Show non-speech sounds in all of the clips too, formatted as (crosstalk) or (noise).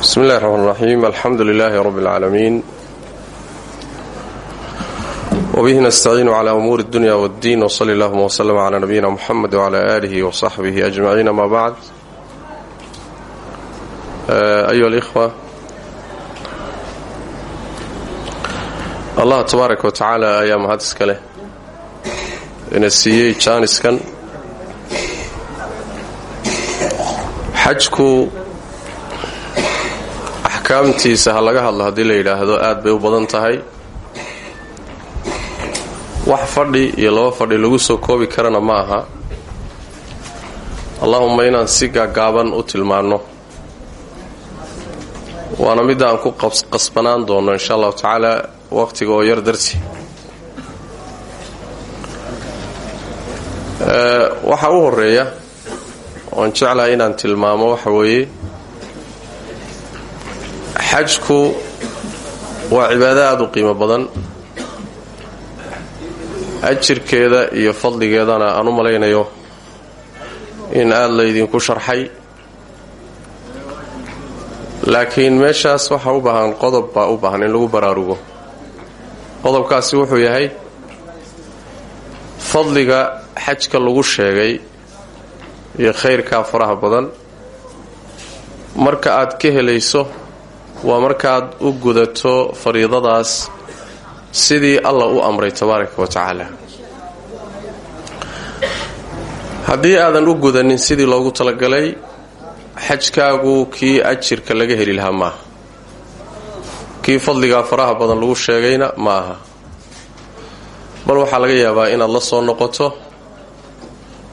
bismi illahi raxmaan raxiim alxamdu lilaahi rabbi اlcaalamiin wbihi nastaciinu cla umuuri اdunya wاddiin wsali allahuma wslm cla nabiyina muxamed wcla aalihi wsaxbihi ajmaciin ama bacd ayuha alikhwa allah tabaaraka wa tacaala ayaa mahad iska leh ina siiyey jaaniskan xajku axkaamtiisa ha laga hadlo haddii la yidhaahdo aad bay u badan tahay. Wax fadhi iyo laba fadhi lagu soo koobi karana ma aha. Allahumma inaan si gaagaaban u tilmaanno. Waana midda aan ku qasbanaan doono insha allahu tacaala waqtiga oo yar darti waxa u horreeya oon jeclahay inaan tilmaamo waxa weeye xajku waa cibaado aada u qiimo badan. Ajirkeeda iyo fadligeedana aan u malaynayo in aada laydinku sharxay. Laakiin meeshaas waxaa u baahan qodob baa u baahan in lagu baraarugo. Qodobkaasi wuxuu yahay fadliga xajka lagu sheegay iyo khayrkaa faraha badan. Marka aad ka helayso waa markaad u gudato fariidadaas sidii allah u amray tabaaraka wa tacaala. Haddii aadan u gudanin sidii loogu talagalay xajkaagu kii ajirka laga heli lahaa maaha kii fadligaa faraha badan lagu sheegayna ma aha. Bal waxaa laga yaabaa inaad la soo noqoto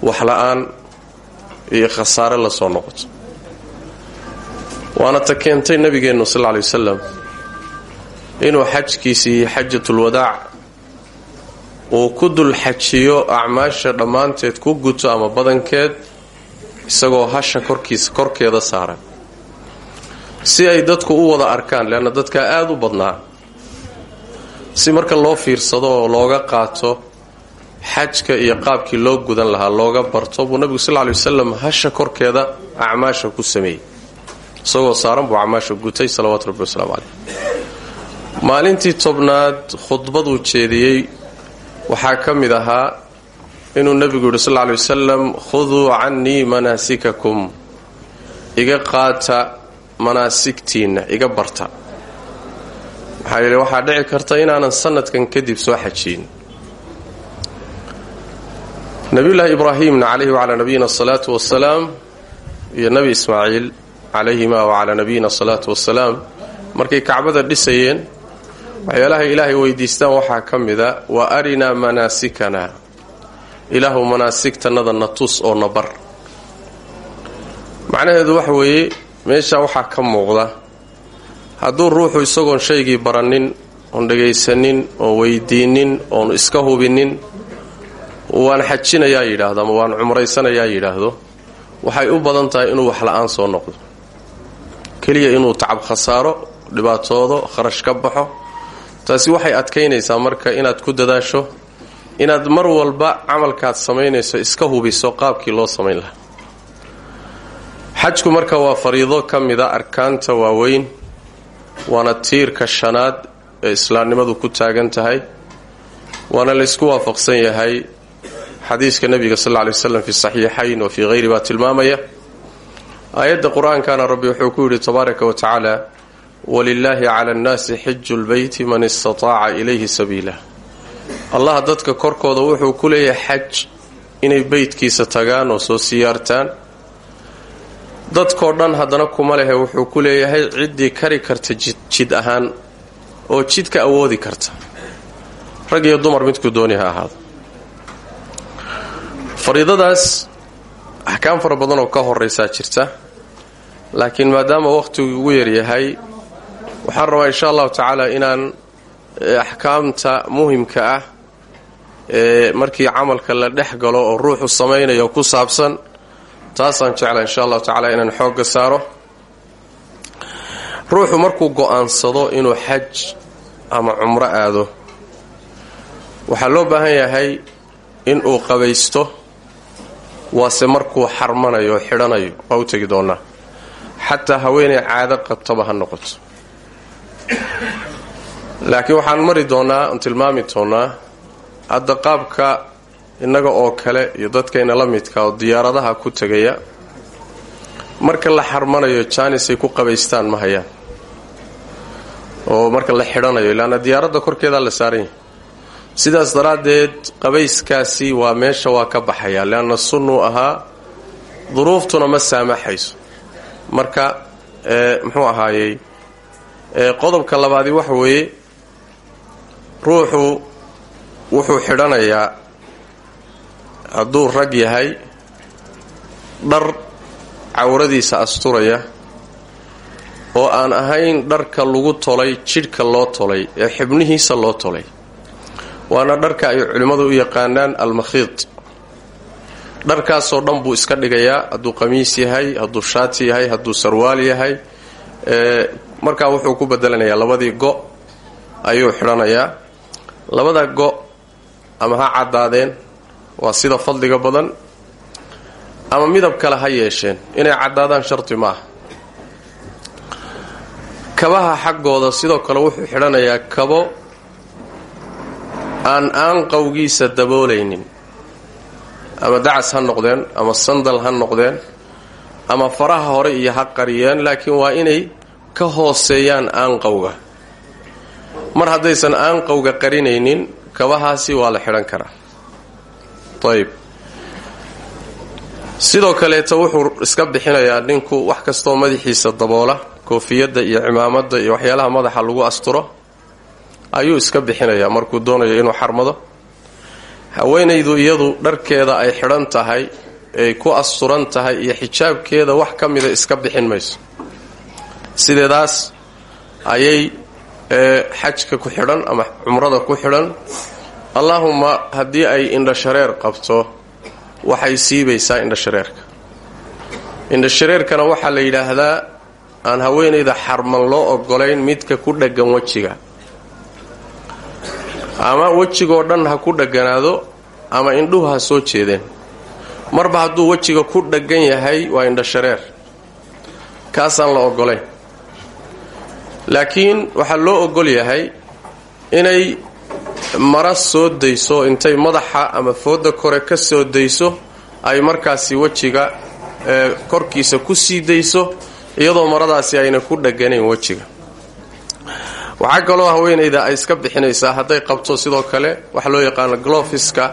waxla-aan iyo khasaare la soo noqoto. Waana ta keentay nabigeennu sal lay wasalam inuu xajkiisii xajatulwadaac uu ku dul xajiyo acmaasha dhammaanteed ku guto ama badankeed isagoo hasha korkiisa korkeeda saaran. Si ay dadku u wada arkaan leanna dadkaa aada u badnaa. Si marka loo fiirsado oo looga qaato xajka iyo qaabkii loo gudan lahaa looga barto buu nebigu sal ly wasalam hasha korkeeda acmaasha ku sameeyey. Isagoo saaran buu acmaasha gutay salawaatu rabbi wasalaamu caleyh maalintii tobnaad khudbaduu jeediyey. Waxaa ka mid ahaa inuu nebigu yidhi sal ly wasalam khuduu cannii manaasikakum. Iga qaata manaasigtiinna iga barta. Maxaa yeele waxaa dhici karta inaanan sanadkan kadib soo xajiyin nabiyullaahi ibraahimna calayhi wacalaa nabiyina asalaatu wasalaam iyo nebi ismaaciil calayhima wacalaa nabiyina asalaatu wasalaam markay kacbada dhisayeen waxyaalahay ilaahay weydiistaan waxaa ka mida wa arinaa manaasikana. Ilaahu manaasigtannada na tus oo na bar. Macnaheedu waxa weeye meesha waxaa ka muuqda hadduu ruuxu isagoon shaygii baranin oon dhagaysanin oon weydiinin oon iska hubinin waan xajinayaa yidhaahdo ama waan cumraysanayaa yidhaahdo waxay u badan tahay inuu wax la'aan soo noqdo. Keliya inuu tacab khasaaro dhibaatoodo kharash ka baxo taasi waxay adkaynaysaa marka inaad ku dadaasho inaad mar walba camalkaad samaynayso iska hubiso qaabkii loo samayn lahaa. Xajku marka waa fariido ka mida arkaanta waaweyn waana tiirka shanaad ee islaamnimadu ku taagan tahay waana laysku waafaqsan yahay xadiiska nebiga sal ly waslam fi saxiixayn wa fii hayri baa tilmaamaya. Aayadda qur'aankana rabbi wuxuu ku yidhi tabaaraka wa tacaala walilaahi cala annaasi xiju lbeyti man istataaca ilayhi sabiila. Allah dadka korkooda wuxuu ku leeyahay xaj inay beytkiisa tagaan oo soo siyaartaan. Dadkoo dhan haddana kuma lehe wuxuu ku leeyahay ciddii kari karta jid ahaan oo jidka awoodi karta. Rag iyo dumar midkuu dooni ha ahaado fariidadaas axkaam fara badan oo ka horaysaa jirta laakiin maadaama wakhtigu ugu yaryahay waxaan rabaa insha allahu tacaala inaan axkaamta muhimka ah ee markii camalka la dhex galo oo ruuxu samaynayo ku saabsan taasaan jecla insha allahu tacaala inaan xoogga saaro. Ruuxu markuu go'aansado inuu xaj ama cumro aado waxaa loo baahan yahay inuu qabaysto waase markuu xarmanayo xidhanayo waa u tegi doonaa. Xataa haweenay caado qabtaba ha noqoto. Laakiin waxaan mari doonaa on tilmaami doonaa hadda qaabka innaga oo kale iyo dadkayna la midka oo diyaaradaha ku tegaya marka la xarmanayo jaanisay ku qabaystaan ma hayaan. Oo marka la xidhanayo ilaana diyaaradda korkeedaa la saaran sidaas daraaddeed qabayskaasi waa meesha waa ka baxaya leanna sunnuu ahaa duruuftuna ma saamaxayso. Marka muxuu ahaayey qodobka labaadi waxa weeye ruuxu wuxuu xidhanayaa hadduu rag yahay dhar cawradiisa asturaya oo aan ahayn dharka lagu tolay jidhka loo tolay ee xibnihiisa loo tolay waana dharka ay culimmadu u yaqaanaan almakhiid dharkaasoo dhan buu iska dhigayaa hadduu qamiis yahay hadduu shaati yahay hadduu sarwaal yahay markaa wuxuu ku bedelanayaa labadii go ayuu xidhanayaa. Labada go ama ha caddaadeen waa sida fadliga badan ama midab kale ha yeesheen. Inay caddaadaan sharti maaha kabaha xaggooda sidoo kale wuxuu xidhanayaa kabo aan aanqowgiisa daboolaynin. Ama dacas ha noqdeen ama sandal ha noqdeen ama faraha hore iyo ha qariyeen laakiin waa inay ka hooseeyaan aanqowga mar haddaysan aanqowga qarinaynin kabahaasi waa la xidhan karaa. Ayb sidoo kaleeta wuxuu iska bixinayaa ninku wax kastoo madaxiisa daboola koofiyadda iyo cimaamada iyo waxyaalaha madaxa lagu asturo ayuu iska bixinayaa. Markuu doonayo inuu xarmado haweenaydu iyadu dharkeeda ay xidhan tahay ay ku asturan tahay iyo xijaabkeeda wax ka mida iska bixin mayso. Sideedaas ayay xajka ku xidhan ama cumrada ku xidhan. Allaahumma haddii ay indhashareer qabto waxay siibaysaa indhashareerka. Indhashareerkana waxaa la yidhaahdaa aan haweenayda xarman loo ogolayn midka ku dheggan wejiga ama wejigoo dhan ha ku dheganaado ama indhuhu ha soo jeedeen. Marba hadduu wejiga ku dheggan yahay waa indhashareer kaasaan la ogolayn laakiin waxaa loo ogol yahay inay mara soo dayso intay madaxa ama fooda kore ka soo dayso ay markaasi wejiga korkiisa ku sii dayso iyadoo maradaasi ayna ku dheganayn wejiga waxaa kaloo haweenayda ay iska bixinaysaa hadday qabto sidoo kale waxa loo yaqaano glofiska.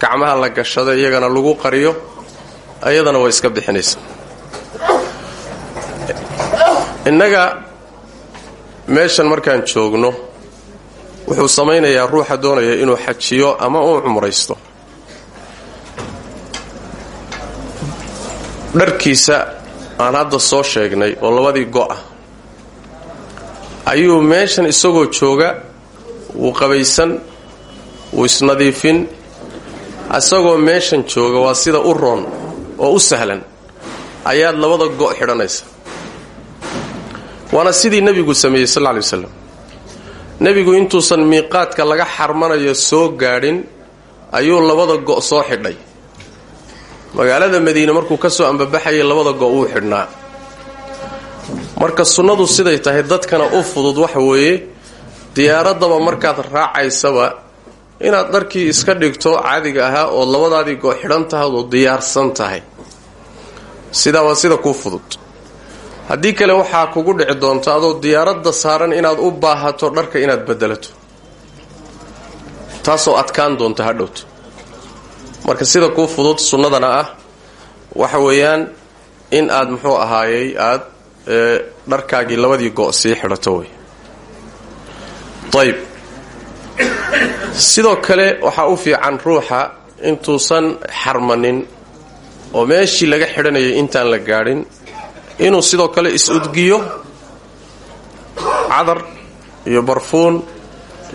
Gacmaha la gashada iyagana lagu qariyo iyadana way iska bixinaysaa. Innaga meeshan markaan joogno wuxuu samaynayaa ruuxa doonaya inuu xajiyo ama uu cumraysto. Dharkiisa aan hadda soo sheegnay oo labadii go-ah ayuu meeshan isagoo jooga wuu qabaysan wuu isnadiifin. Isagoo meeshan jooga waa sida u roon oo u sahlan. Ayaad labada go' xidhanaysa. Waana sidii nebigu sameeyey sal ly waslam nebigu intuusan miiqaadka laga xarmanayo soo gaadhin ayuu labada go' soo xidhay. Magaalada madiine markuu ka soo ambabaxayay labada go' wuu xidhnaa marka sunnadu siday tahay dadkana u fudud waxa weeye diyaaraddaba markaad raacaysaba inaad dharkii iska dhigto caadiga ahaa ood labadaadii go' xidhan tahay oo diyaarsan tahay. Sidaa waa sida kuu fudud. Haddii kale waxaa kugu dhici doonta adoo diyaaradda saaran inaad u baahato dharka inaad bedelato taasoo adkaan doonta hadhowto marka sida kuu fudud sunnadana ah waxa weeyaan in aad muxuu ahaayey aad dharkaagii labadii go' sii xidhato wey ayb sidoo kale waxaa u fiican ruuxa intuusan xarmanin oo meeshii laga xidhanayay intaan la gaadhin inuu sidoo kale is-udgiyo cadar iyo barfuun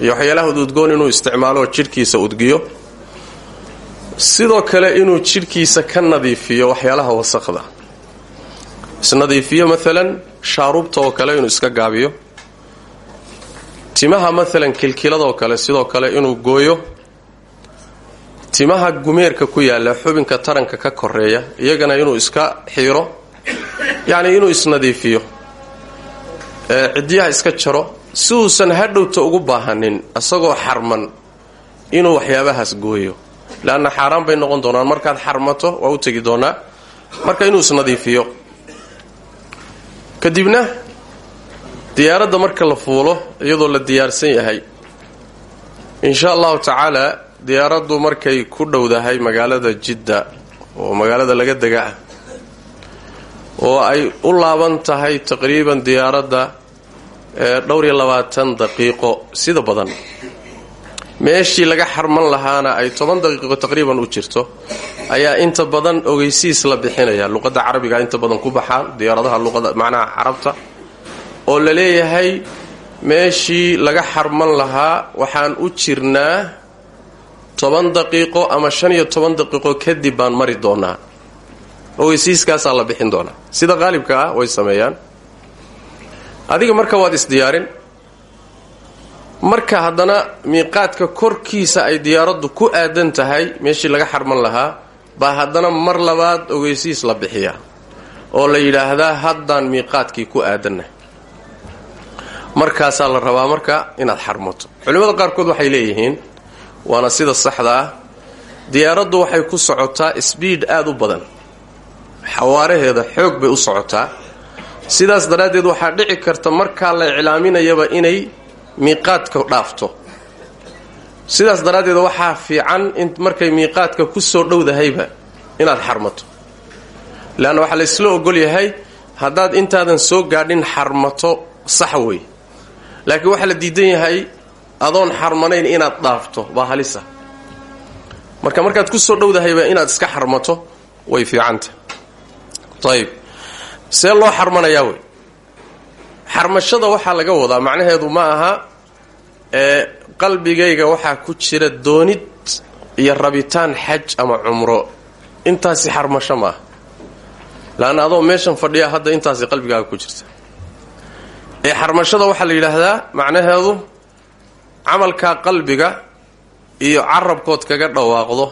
iyo waxyaalaha ududgoon inuu isticmaalo jidhkiisa udgiyo. Sidoo kale inuu jidhkiisa ka nadiifiyo waxyaalaha wasaqda isnadiifiyo maalan shaarubta oo kale inuu iska gaabiyo. Timaha maalan kilkiladoo kale sidoo kale inuu gooyo. Timaha gumeerka ku yaalla xubinka taranka ka koreeya iyagana inuu iska xiiro yacni inuu isnadiifiyo. Ciddiyaha iska jaro si uusan hadhowta ugu baahanin isagoo xarman inuu waxyaabahaas gooyo. Leanna xaaraan bay noqon doonaan markaad xarmato waa u tegi doonaa. Marka inuu isnadiifiyo kadibna diyaaradda marka la fuulo iyadoo la diyaarsan yahay insha allahu tacaala diyaaraddu markay ku dhowdahay magaalada jidda oo magaalada laga dega ah oo ay u laaban tahay taqriiban diyaaradda dhowr iyo labaatan daqiiqo sida badan meeshii laga xarman lahaana ay toban daqiiqo taqriiban u jirto ayaa inta badan ogeysiis la bixinaya. Luqadda carabiga inta badan ku baxaan diyaaradaha luqada macnaha carabta oo la leeyahay meeshii laga xarman lahaa waxaan u jirnaa toban daqiiqo ama shan iyo toban daqiiqo kadib baan mari doonaa. Ogeysiiskaasaa la bixin doonaa. Sida qaalibka ah way sameeyaan. Adiga marka waad isdiyaarin marka haddana miiqaadka korkiisa ay diyaaraddu ku aadan tahay meeshii laga xarman lahaa baa haddana mar labaad ogeysiis la bixiyaa oo la yidhaahdaa haddaan miiqaadkii ku aadanna markaasaa la rabaa marka inaad xarmato. Culimmada qaarkood waxay leeyihiin waana sida saxda ah. Diyaaraddu waxay ku socotaa sbiid aada u badan. Xawaaraheeda xoog bay u socotaa. Sidaas daraaddeed waxaa dhici karta markaa la iclaaminayaba inay miiqaadka dhaafto. Sidaas daraaddeed waxaa fiican in markay miiqaadka ku soo dhowdahayba inaad xarmato. Leanna waxaa la isla ogol yahay haddaad intaadan soo gaadhin xarmato sax wey laakiin waxaa la diidan yahay adoon xarmanayn inaad dhaafto baa halisa. Marka markaad ku soo dhowdahayba inaad iska xarmato way fiicanta. Ayib see loo xarmanayaa xarmashada waxaa laga wadaa macnaheedu ma aha ee qalbigayga waxaa ku jira doonid iyo rabitaan xaj ama cumro. Intaasi xarmasho maaha laanna adoo meeshan fadhiya hadda intaasi qalbigaaga ku jirta. Ee xarmashada waxaa la yidhaahdaa macnaheedu camalkaa qalbiga iyo carabkood kaga dhawaaqdo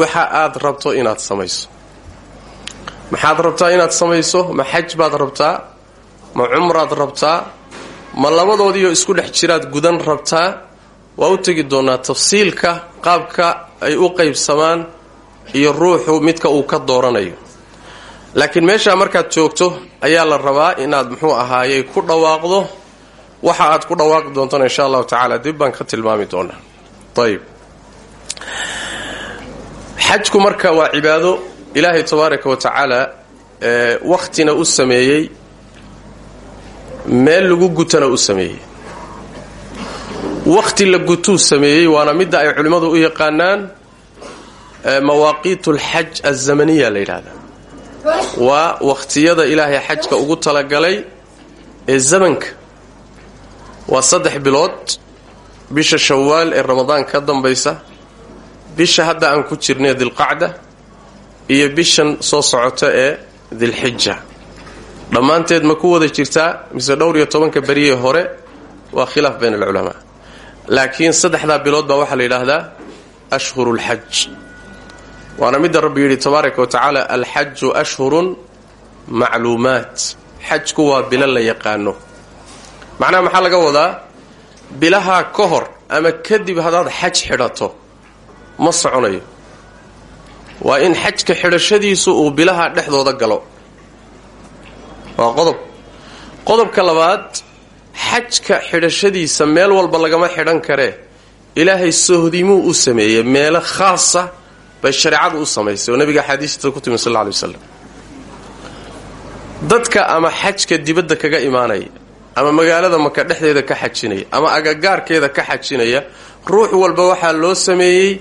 waxa aad rabto inaad samayso. Maxaad rabtaa inaad samayso? Ma xaj baad rabtaa ma cumraad rabtaa ma labadoodiioo isku dhex jiraad gudan rabtaa waa u tegi doonaa tafsiilka qaabka ay u qaybsamaan iyo ruuxu midka uu ka dooranayo. Laakiin meeshaa markaad joogto ayaa la rabaa inaad muxuu ahaayey ku dhawaaqdo waxa aad ku dhawaaqi doontona insha allahu tacaala dib baan ka tilmaami doonaa. Ayib xajku marka waa cibaado ilaahay tabaaraka wa tacaala ee wakhtina u sameeyey meel lagu gutana u sameeyey. Wakhti la gutuu sameeyey waana midda ay culimmadu u yaqaanaan mawaaqiit alxaj alzamaniya la yidhahdaa waa wakhtiyada ilaahay xajka ugu talagalay ee zamanka. Waa saddex bilood bisha shawaal ee ramadaan ka dambaysa bisha hadda aan ku jirnay dilqacda iyo bishan soo socota ee dilxija dhammaanteed ma ku wada jirtaa mise dhowr iyo tobanka beriyee hore waa khilaaf bayn alculamaa. Laakiin saddexdaa bilood baa waxaa la yidhaahdaa ashhuru lxaj waana midda rabbi yidhi tabaaraka wa tacaala alxaju ashhurun macluumaat. Xajku waa bilo la yaqaano. Macnaha maxaa laga wadaa? Bilahaa ka hor ama kadib haddaad xaj xidhato ma soconayo. Waa in xajka xidhashadiisu uu bilaha dhexdooda galo waa qodob. Qodobka labaad xajka xidhashadiisa meel walba lagama xidhan karee ilaahay sohdimuu u sameeyey meelo khaasa bay shareecadu u samaysay oo nabiga axaadiista ku timi sal alay waslam dadka ama xajka dibadda kaga imaanaya ama magaalada maka dhexdeeda ka xajinaya ama agagaarkeeda ka xajinaya ruux walba waxaa loo sameeyey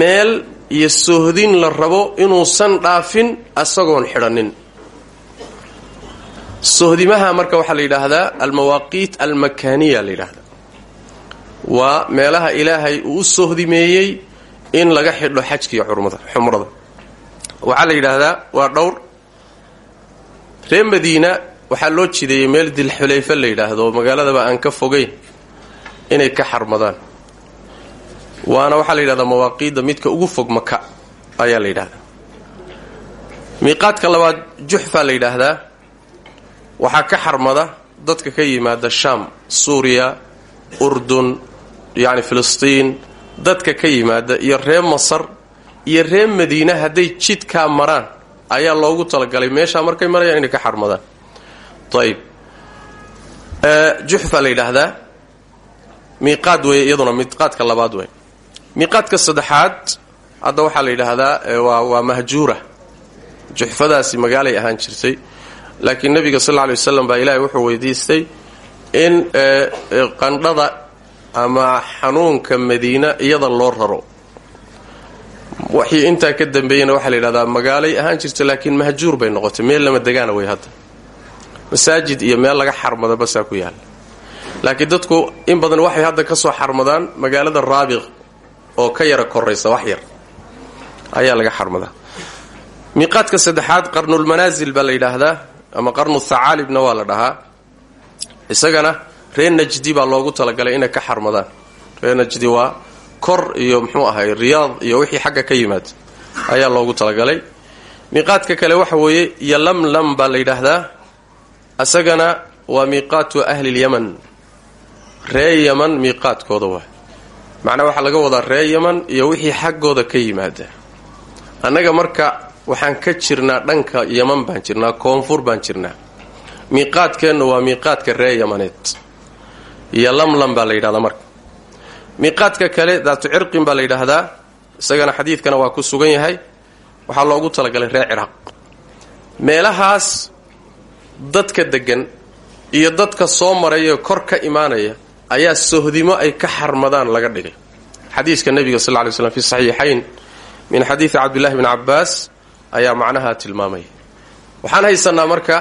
meel iyo sohdin la rabo inuusan dhaafin asagoon xidhanin sohdimaha marka waxaa la yidhaahdaa almawaaqiit almakaaniya la yidhaahdaa. Waa meelaha ilaahay uu u sohdimeeyey in laga xidho xajkiiyo xumrada. Waxaa la yidhaahdaa waa dhowr. Reer madiina waxaa loo jideeyey meel dilxulayfe la yidhaahdo magaaladaba aan ka fogayn inay ka xarmadaan. Waana waxaa la yidhahdaa mawaaqiidda midka ugu fog maka ayaa la yidhahdaa miiqaadka labaad juxfaa la yidhaahdaa waxaa ka xarmada dadka ka yimaada shaam suuriya urdun yacni filistiin dadka ka yimaada iyo reer masar iyo reer madiina hadday jidkaa maraan ayaa loogu talagalay. Meeshaa markay marayaan inay ka xarmadaan. Ayb juxfa la yidhaahdaa. Miiqaad weeye iyaduna miiqaadka labaad wey miiqaadka saddexaad hadda waxaa la waa waa mahjuura. Juxfadaasi magaalay ahaan jirtay laakiin nebiga sal lay waslam baa ilaahay wuxuu weydiistay in qandhada ama xanuunka madiina iyada loo raro. Waxii intaa ka dambeeyena waxaa la yidhahdaa magaalay ahaan jirta laakiin mahjuur bay noqotay. Meel lama degaana wey hadda. Masaajid iyo meel laga xarmado basaa ku yaalla laakiin dadku in badan waxay hadda ka soo xarmadaan magaalada raabiq oo ka yara koraysa wax yar. Ayaa laga xarmadaa. Miiqaadka saddexaad qarnulmanaasil baa la yidhaahdaa ama qarnu thacaalibna waa la dhahaa. Isagana reer najdi baa loogu talagalay inay ka xarmadaan. Reer najdi waa kor iyo muxuu ahay riyaad iyo wixii xagga ka yimaad ayaa loogu talagalay. Miiqaadka kale waxa weeye yolamlam baa la yidhaahdaa. Isagana waa miiqaatu ahli lyaman ree yaman miiqaadkooda waa. Macnaa waxaa laga wadaa ree yaman iyo wixii xaggooda ka yimaada. Annaga marka waxaan ka jirnaa dhanka yaman baan jirnaa koonfur baan jirnaa. Miiqaadkeenna waa miiqaadka ree yamaneed iyo lamlam baa la yidhahdaa marka. Miiqaadka kale daatu cirqin baa la yidhaahdaa isagana xadiidkana waa ku sugan yahay. Waxaa loogu talagalay reer ciraaq. Meelahaas dadka deggan iyo dadka soo maraya kor ka imaanaya ayaa sohdimo ay ka xarmadaan laga dhigay. Xadiiska nebiga sal ly slam fi saxiixayn min xadiidi cabdillahi bni cabbaas ayaa macnaha tilmaamaya waxaan haysanaa marka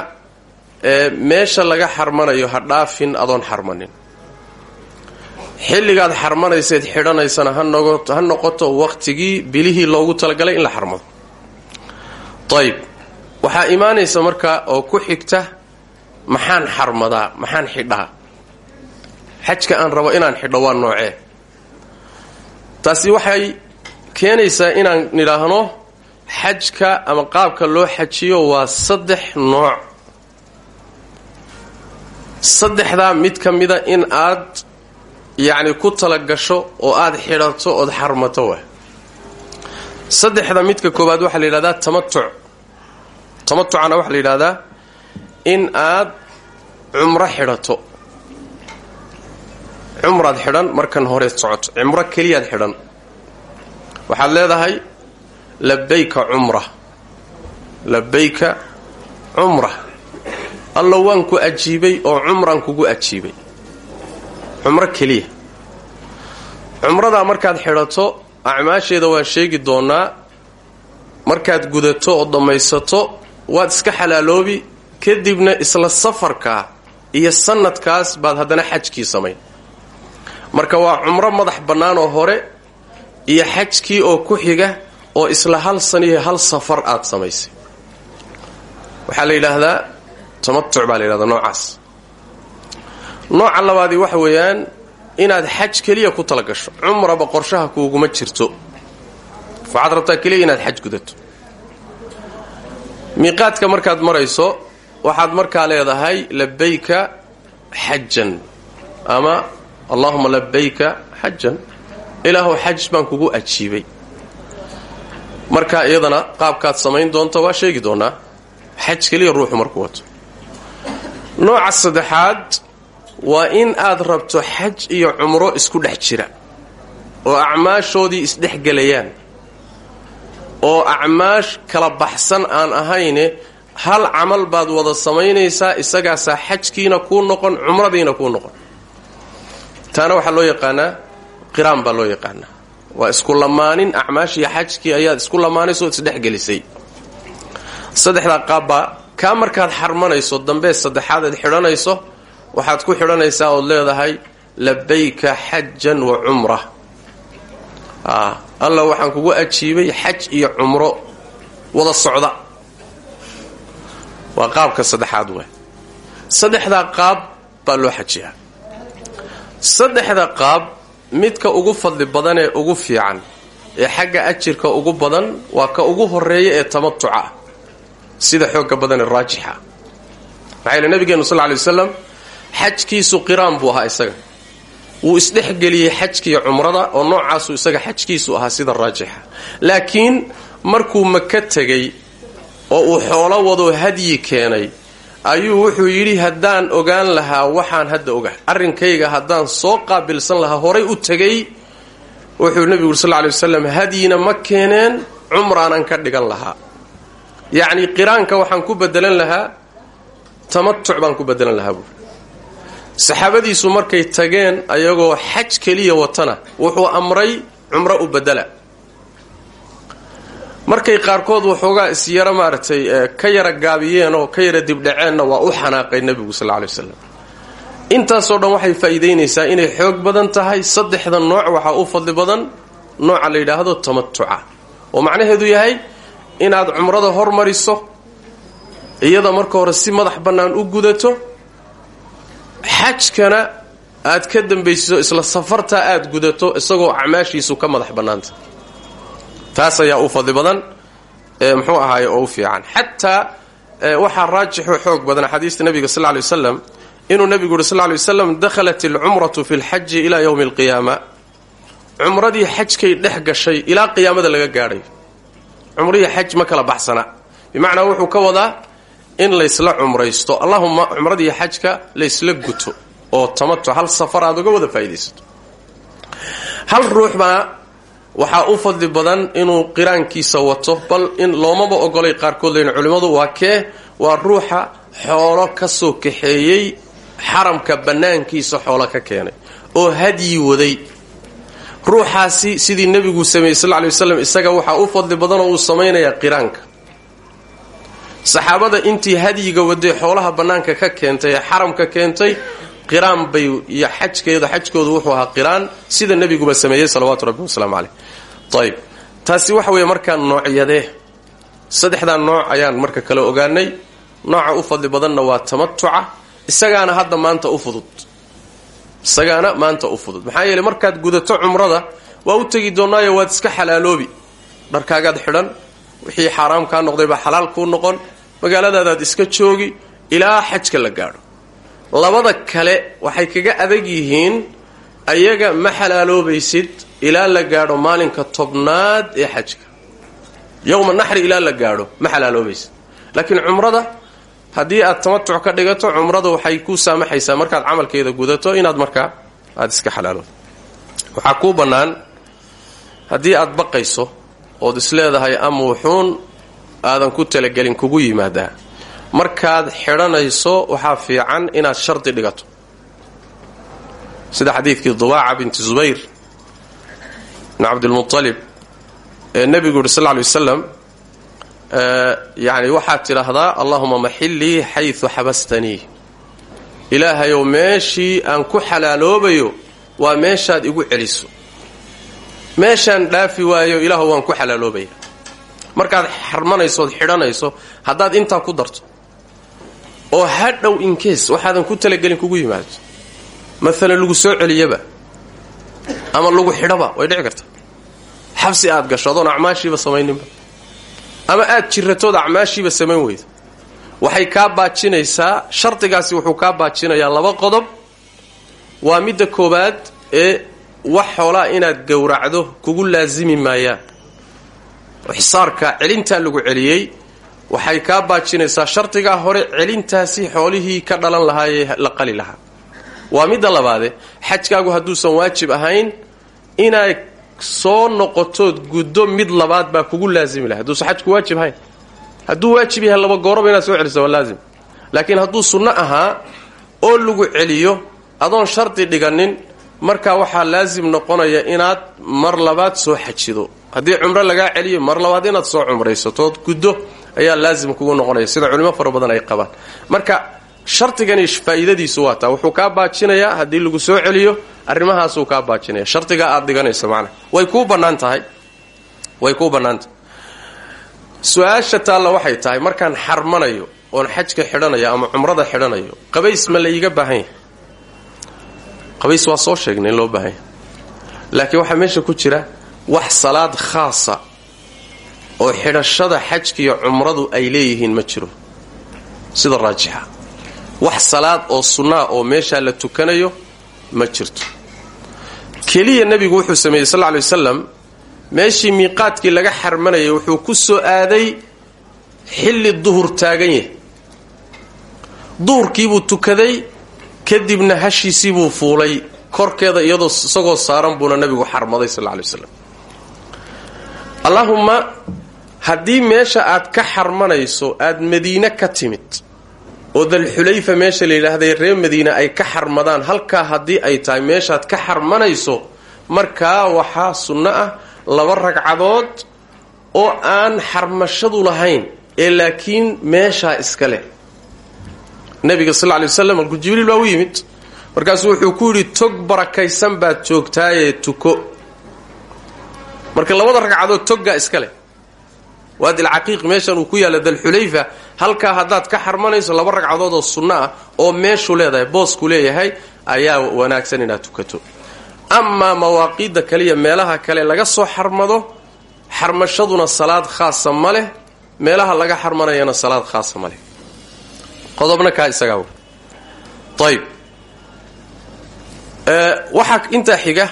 meesha laga xarmanayo ha dhaafin adoon xarmanin. Xilligaad xarmanayseed xidhanaysana ha noqoto waqtigii bilihii loogu talagalay in la xarmado. Ayb waxaa imaanaysa marka oo ku xigta maxaan xarmadaa maxaan xidhaa. Xajka aan rabo inaan xidho waa noocee. Taasi waxay keenaysaa inaan nidhaahno xajka ama qaabka loo xajiyo waa saddex nooc. Saddexdaa mid ka mida in aad yacni ku tala gasho oo aad xidhato ood xarmato waa. Saddexda midka koowaad waxaa la yidhahdaa tamatuc. Tamatucana waxaa la yidhahdaa in aad cumro xidhato. Cumraad xidhan markan horeed socoto cumro keliyaad xidhan. Waxaad leedahay labayka cumra. Labayka cumra. Alla waan ku ajiibay oo cumraan kugu ajiibay. Cumro keliya. Cumradaa markaad xidhato acmaasheeda waan sheegi doonaa markaad gudato oo dhammaysato waad iska xalaaloobi kadibna isla safarkaa iyo sanadkaas baad haddana xajkii samayn. Marka waa cumro madax bannaan oo hore iyo xajkii oo ku xiga oo isla hal saniyo hal safar aad samaysay. Waxaa la yidhaahdaa tamatuc baa la noocaas. Nooca labaadii waxa weeyaan inaad xaj keliya ku tala gasho. Cumraba qorshaha kuuguma jirto. Waxaad rabtaa inaad xaj gudato. Miiqaadka markaad marayso waxaad markaa leedahay labayka xajan ama allahuma labayka xajan ilaahu xaj baan kugu ajiibay marka iyadana qaabkaad samayn doonto waa sheegi doonaa. Xaj keliya ruuxu markuu wato. Nooca saddexaad waa in aad rabto xaj iyo cumro isku dhex jira oo acmaashoodii isdhexgelayaan oo acmaash kala baxsan aan ahayne hal camal baad wada samaynaysaa isagaasaa xajkiina kuu noqon cumradiina kuu noqon. Taana waxaa loo yaqaanaa qiraan baa loo yaqaanaa waa isku lamaanin acmaashiiyo xajkii ayaad isku lamaanayso isdhexgelisay saddexdaa qaabbaa kaa markaad xarmanayso dambee saddexaad aad xidhanayso waxaad ku xidhanaysaa ood leedahay labayka xajan wa cumra. Alla waxaan kugu ajiibay xaj iyo cumro wada socda. Waa qaabka saddexaad waay. Saddexdaa qaab baa loo xajiyaa. Saddexda qaab midka ugu fadli badan ee ugu fiican ee xagga ajirka ugu badan waa ka ugu horreeya ee tamatuca sida xooga badan ee raajixa. Maxaa yile nabigeenu sal ly waslam xajkiisu qiraan buu ahaa isaga. Wuu isdhexgeliyey xajkiiyo cumrada oo noocaasuu isaga xajkiisu ahaa sida raajixa. Laakiin markuu maka tegey oo uu xoolo wadoo hadyi keenay ayuu wuxuu yidhi haddaan ogaan lahaa waxaan hadda oga arrinkayga haddaan soo qaabilsan lahaa horay u tegay wuxuu nebigu uri sal ly waslam hadyina ma keeneen cumraanan ka dhigan lahaa. Yacnii qiraanka waxaan ku bedelan lahaa tamatuc baan ku bedelan lahaa buuri saxaabadiisu markay tageen ayagoo xaj keliya watana wuxuu amray cumro u bedela markay qaarkood waxoogaa isyaro maaragtay ka yara gaabiyeen oo ka yara dibdhaceenna waa u xanaaqay nebigu sal ly waslam intaasoo dhan waxay faa'iidaynaysaa inay xoog badan tahay saddexda nooc waxaa u fadli badan nooca la yidhaahdo tamatuca oo macnaheedu yahay inaad cumrada hormariso iyada marka hore si madax bannaan u gudato xajkana aad ka dambaysiso isla safartaa aad gudato isagoo acmaashiisu ka madax bannaanta taas ayaa u fadli badan muxuu ahaaye oo u fiican. Xataa waxaa raajixo xoog badan xadiista nabiga sal lay waslam inuu nebigu yuri sal lay waslam dakhalat alcumratu fi lxaji ilaa yowmi alqiyaama. Cumradii xajkay dhex gashay ilaa qiyaamada laga gaadhay. Cumrihii xaj ma baxsana. Bimacnaa wuxuu ka wadaa in laysla cumraysto. Allahuma cumradii xajka laysla guto oo tamatu hal safar aad uga wada faa'iidaysato. Hal ruux baa waxaa u fadli badan inuu qiraankiisa wato bal in loomaba ogolay qaarkood leyn culimmadu waa kee? Waa ruuxa xoolo ka soo kaxeeyey xaramka bannaankiisa xoolo ka keenay oo hadyi waday. Ruuxaasi sidii nebiguu sameeyey sal ly waslam isaga waxaa u fadli badanoo uu samaynayaa qiraanka. Saxaabada intii hadyiga waday xoolaha bannaanka ka keentay ee xaramka keentay qiraan bay iyo xajkeeda xajkoodu wuxuu ahaa qiraan sida nebiguba sameeyey salawaatu rabbi wasalaamu caleyh ayb taasi waxa weeye markaa noocyadee saddexdaa nooc ayaan marka kale ogaanay. Nooca u fadli badanna waa tamatuca. Isagaana hadda maanta u fudud. Isagaana maanta u fudud. Maxaa yeeley markaad gudato cumrada waa u tegi doonaayo waad iska xalaaloobi. Dharkaagaad xidhan wixii xaaraam kaa noqday baa xalaal kuu noqon. Magaaladaadaad iska joogi ilaa xajka la gaadho labada kale waxay kaga adag yihiin ayaga ma xalaaloobaysid ilaa la gaadho maalinka tobnaad ee xajka. Yowma naxri ilaa la gaadho ma xalaaloobaysid. Laakiin cumrada haddii aad tamatuc ka dhigato cumrada waxay kuu saamaxaysaa markaad camalkeeda gudato inaad markaa aada iska xalaaloodo waxaa kuu bannaan haddii aad baqayso ood isleedahay ama wuxuun aadan ku talagelin kugu yimaadaa markaad xidhanayso waxaa fiican inaad shardi dhigato. Sida xadiidkii dubaaca binti zubayr bn cabdilmualib ee nebigu yuri sal ly wasalam yani waxaad tidhaahdaa allahuma maxillii xayu xabastanii ilaahayow meeshii aan ku xalaaloobayo waa meeshaad igu celiso. Meeshaan dhaafi waayo ilaahu waan ku xalaaloobaya markaad xarmanaysood xidhanayso haddaad intaa ku darto oo hadhow inkees waxaadan ku talagelin kugu yimaado. Maalan lagu soo celiyaba ama lagu xidhaba way dhici karta. Xabsi aad gasho adoon acmaashiiba samayninba. Ama aad jiratood acmaashiiba samayn weydo. Waxay kaa baajinaysaa shardigaasi wuxuu kaa baajinayaa laba qodob. Waa midda koowaad ee wax xoolaa inaad gowracdo kugu laasimi maayaan. Xisaarka celintaa lagu celiyey waxay kaa baajinaysaa shardigaa hore celintaasi xoolihii ka dhalan lahaayee la qali lahaa. Waa midda labaade xajkaagu hadduusan waajib ahayn inaad soo noqotood guddo mid labaad baa kugu laasimi lahay hadduusan xajku waajib ahayn. Hadduu waajib yahay laba gooroba inaad soo celiso waa laazim. Laakiin hadduu sunno ahaa oo lagu celiyo adoon shardi dhiganin markaa waxaa laasim noqonaya inaad mar labaad soo xajido. Haddii cumro lagaa celiyo mar labaad inaad soo cumraysatood guddo ayaa laasim kugu noqonaya sida culimo fara badan ay qabaan. Marka shardigani faa'iidadiisu waa taa wuxuu kaa baajinayaa haddii lagu soo celiyo arrimahaasuu kaa baajinaya shardigaa aad dhiganayso macnaha way kuu bannaan way kuu bannaantahay su'aasha taalla waxay tahay markaan xarmanayo oon xajka xidhanayo ama cumrada xidhanayo qabays ma la iiga baahan qabays waa soo sheegnay loo baahan laakiin waxaa meesha ku jira wax salaad khaasa oo xidhashada xajka iyo cumradu ay leeyihiin ma jiro. Sida raajixa. Wax salaad oo sunnaa oo meeshaa la tukanayo ma jirto. Keliya nebigu wuxuu sameeyey sal ly wasalam meeshii miiqaadkii laga xarmanayay wuxuu ku soo aaday xilli duhur taagan yahay. Duhurkiibuu tukaday kadibna hashiisiibuu fuulay korkeeda iyadoo isagoo saaran buuna nebigu xarmaday sal lay waslam allaahumma haddii meesha aad ka xarmanayso aad madiine ka timid oo dalxulayfa meesha la yidhaahday reer madiine ay ka xarmadaan halkaa haddii ay tahay meeshaad ka xarmanayso markaa waxaa sunno ah laba ragcadood oo aan xarmashadu lahayn ee laakiin meeshaa iska leh. Nabiga sal ly waslam markuu jibriil baa u yimid. Markaasuu wuxuu ku yidhi tog barakaysan baad joogtaayee tuko. Marka labada ragcadood toggaa iska leh waadi alcaqiiq meeshan uu ku yaalla dalxulayfa halkaa haddaad ka xarmanayso laba ragcadood oo sunno ah oo meeshuu leedahay boosku leeyahay ayaa wanaagsan inaad tukato. Amaa mawaaqiidda kaliya meelaha kale laga soo xarmado xarmashaduna salaad khaasa ma leh meelaha laga xarmanayana salaad khaasa ma qodobna kaa isagaa ayb waxaa intaa xiga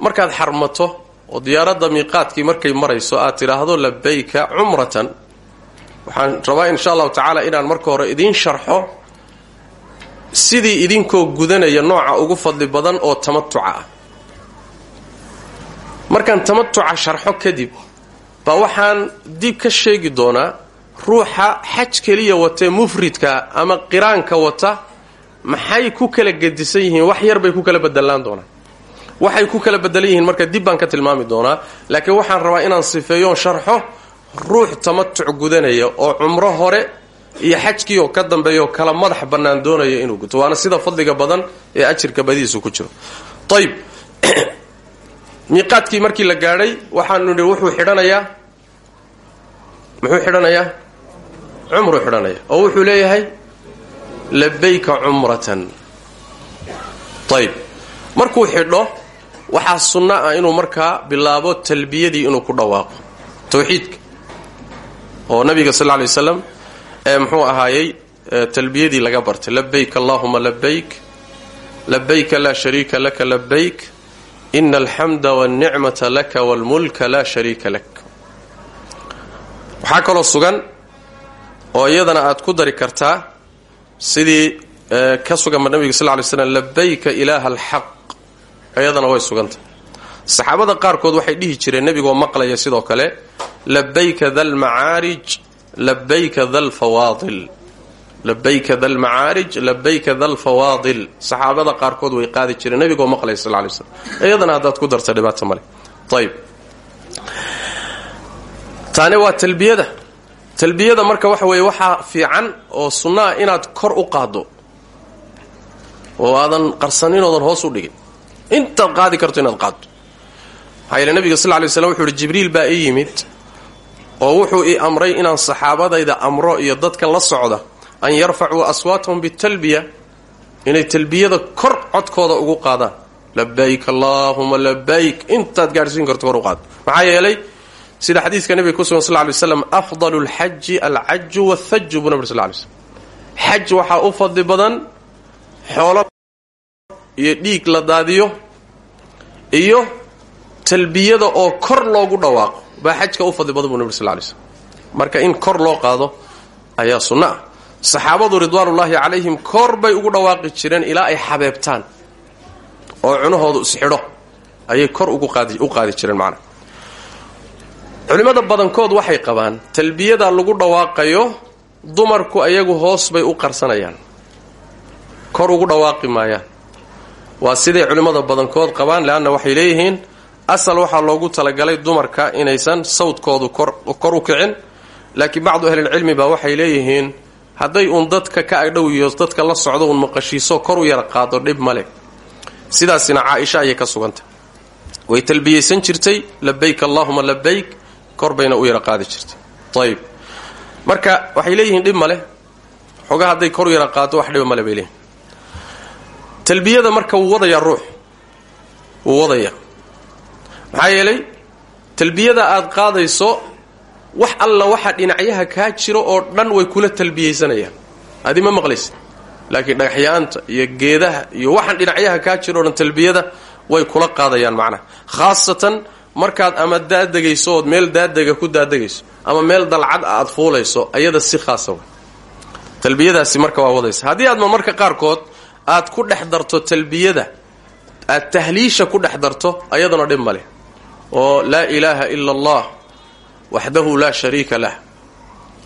markaad xarmato oo diyaaradda miiqaadkii markay marayso aad tidhaahdo labayka cumratan. Waxaan rabaa insha allahu tacaala inaan marka hore idiin sharxo sidii idinkoo gudanaya nooca ugu fadli badan oo tamatuca ah. Markaan tamatuca sharxo kadib baa waxaan dib ka sheegi doonaa ruuxa xaj keliya watee mufridka ama qiraanka wata maxay ku kala gedisan yihiin? Wax yar bay ku kala bedelaan doonaan waxay ku kala bedelan yihiin marka dib baan ka tilmaami doonaa laakiin waxaan rabaa inaan sifeeyoon sharxo ruux tamatuc gudanaya oo cumro hore iyo xajkii oo ka dambeeyaoo kala madax bannaan doonaya inuu guto. Waana sida fadliga badan ee ajirka badihiisu ku jiro. Ayb (clears throat) miiqaadkii markii la gaadhay waxaanu nidhi wuxuu xidhanayaa muxuu xidhanayaa? Cumruu xidhanaya oo wuxuu leeyahay labayka cumratan. Ayb markuu xidho waxaa sunno ah inuu markaa bilaabo talbiyadii inuu ku dhawaaqo. Tawxiidka. Oo nabiga sal ly waslam ee muxuu ahaayey talbiyadii laga bartay labayk allahuma labayk labayka laa shariika laka labayk ina alxamda walnicmata laka walmulka laa shariika lak. Waxaa kaloo sugan oo iyadana aad ku dari kartaa sidii ka suganba nabiga sal ly slam labayka ilaaha alxaq iyadana way sugantah saxaabada qaarkood waxay dhihi jireen nebigoo maqlaya sidoo kale labayka da lmacaarij labayka da lfawaadil labayka da lmacaarij labayka da lfawaadil saxaabada qaarkood way qaadi jireen nebigoo maqlaya sal lay slam iyadana haddaad ku darta dhibaato male ayb taani waa talbiyada. Talbiyada marka waxa weeye waxaa fiican oo sunna ah inaad kor u qaaddo oo aadan qarsanin oodan hoos u dhigin intaad qaadi karto inaad qaaddo maxaa nabiga sal lay slam wuxu uhi jibriil baa ii yimid oo wuxuu ii amray inaan saxaabadayda amro iyo dadka la socda an yarfacuu aswaatahum bitalbiya inay talbiyada kor codkooda ugu qaadaan. Labayk allaahuma labayk intaad gaadhsiin karto kor u qaado maxaa yeelay sida xadiiska nabiga ku sugan sal lay slam afdalu lxaji alcaju wathaju buu nabig sl lay slm xaj waxaa u badan xoolo iyo dhiig la daadiyo iyo talbiyada oo kor loogu dhawaaqo. Baa xajka u fadli badan buu lay slm marka in kor loo qaado ayaa sunno ah saxaabadu ridwaanullaahi calayhim kor bay ugu dhawaaqi jireen ilaa ay xabeebtaan. Oo cunahoodu isxidho ayay kor ugu u qaadi jireen macna. Culimmada badankood waxay qabaan talbiyada lagu dhawaaqayo dumarku ayagu hoos bay u qarsanayaan. Kor ugu dhawaaqi waa siday culimmada badankood qabaan leanna waxay leeyihiin asal waxaa loogu talagalay dumarka inaysan sawdkoodu kor u kicin. Laakiin bacdu ahlilcilmi baa waxay leeyihiin hadday uun dadka ka agdhow iyo dadka la socdo uun maqashiiso kor u yara qaado dhib male sidaasina caaisha ayay ka sugantay way talbiyaysan jirtay labayk allahuma labayk kor bayna u yara qaadi jirtay. Ayib marka waxay leeyihiin dhib male xoga hadday kor u yara qaado wax dhiba male bay leeyihiin talbiyada marka wuu wadayaa ruux wuu wadayaa. Maxaa yeelay talbiyada aad qaadayso wax alla waxa dhinacyaha kaa jiro oo dhan way kula talbiyaysanayaan. Adi ma maqlaysa laakiin dhagaxyaanta iyo geedaha iyo waxaan dhinacyaha kaa jiro o dhan talbiyada way kula qaadayaan macnaha. Khaasatan markaad ama daadegayso ood meel daadega ku daadegayso ama meel dalcad aad fuulayso ayada si khaasa wa talbiyadaasi marka waa wadaysa. Haddii aadma marka qaarkood aad ku dhex darto talbiyada aad tahliisha ku dhex darto ayaduna dhib maleh oo laa ilaaha ila allah waxdahu laa shariika lah.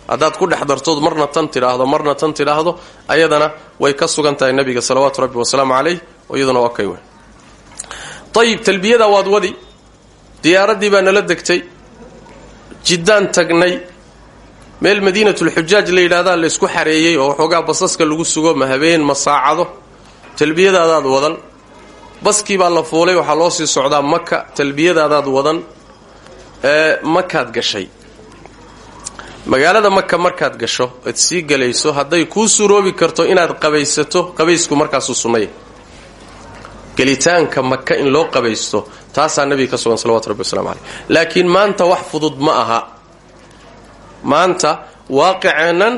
Haddaad ku dhex dartood marna tan tidhaahdo marna tan tidhaahdo ayadana way ka sugan tahay nabiga salawaatu rabbi wasalaamu calayh oo iyaduna waa kay w ayib waad wadi. Diyaaraddii baa nala degtay. Jiddaan tagnay. Meel madiinatulxujaaj la yidhahdaa laysku xareeyey oo waxoogaa basaska lagu sugo ma habeen talbiyadaadaad wadan. Baskii baa la fuulay waxaa loo sii socdaa maka talbiyadaadaad wadan ee makaad gashay. Magaalada maka markaad gasho oad sii galayso hadday kuu suroobi karto inaad qabaysato qabaysku markaasuu sunnaya gelitaanka maka in loo qabaysto taasaa nabiga ka sugan salawatu rabbi waslamu caleyh laakiin maanta wax fudud ma aha. Maanta waaqiceennan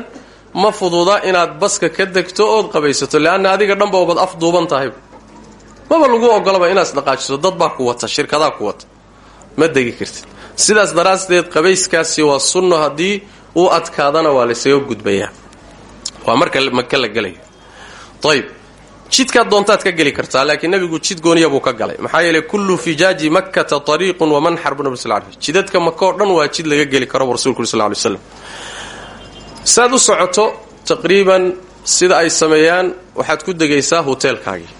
ma fududa inaad baska ka degto ood qabaysato leanna adiga dhanba obad af duuban tahayba maba lagu ogolaba inaad isdhaqaajiso dad baa ku wata shirkadaa ku wata. Ma degi kartid. Sidaas daraasdeed qabayskaasi waa sunno haddii uu adkaadana waa laysaga gudbayaa. Waa marka maka la gelayo. Ayb jidkaad doontaad ka geli kartaa laakiin nabigu jid gooniya buu ka galay. Maxaa yeeley kullu fijaaji makkata ariiqun wamanxar bu nabi sal jidadka maka oo dhan waa jid laga geli karo bu rasulku sal lay saad u socoto taqriiban sida ay sameeyaan waxaad ku degaysaa hoteelkaagii.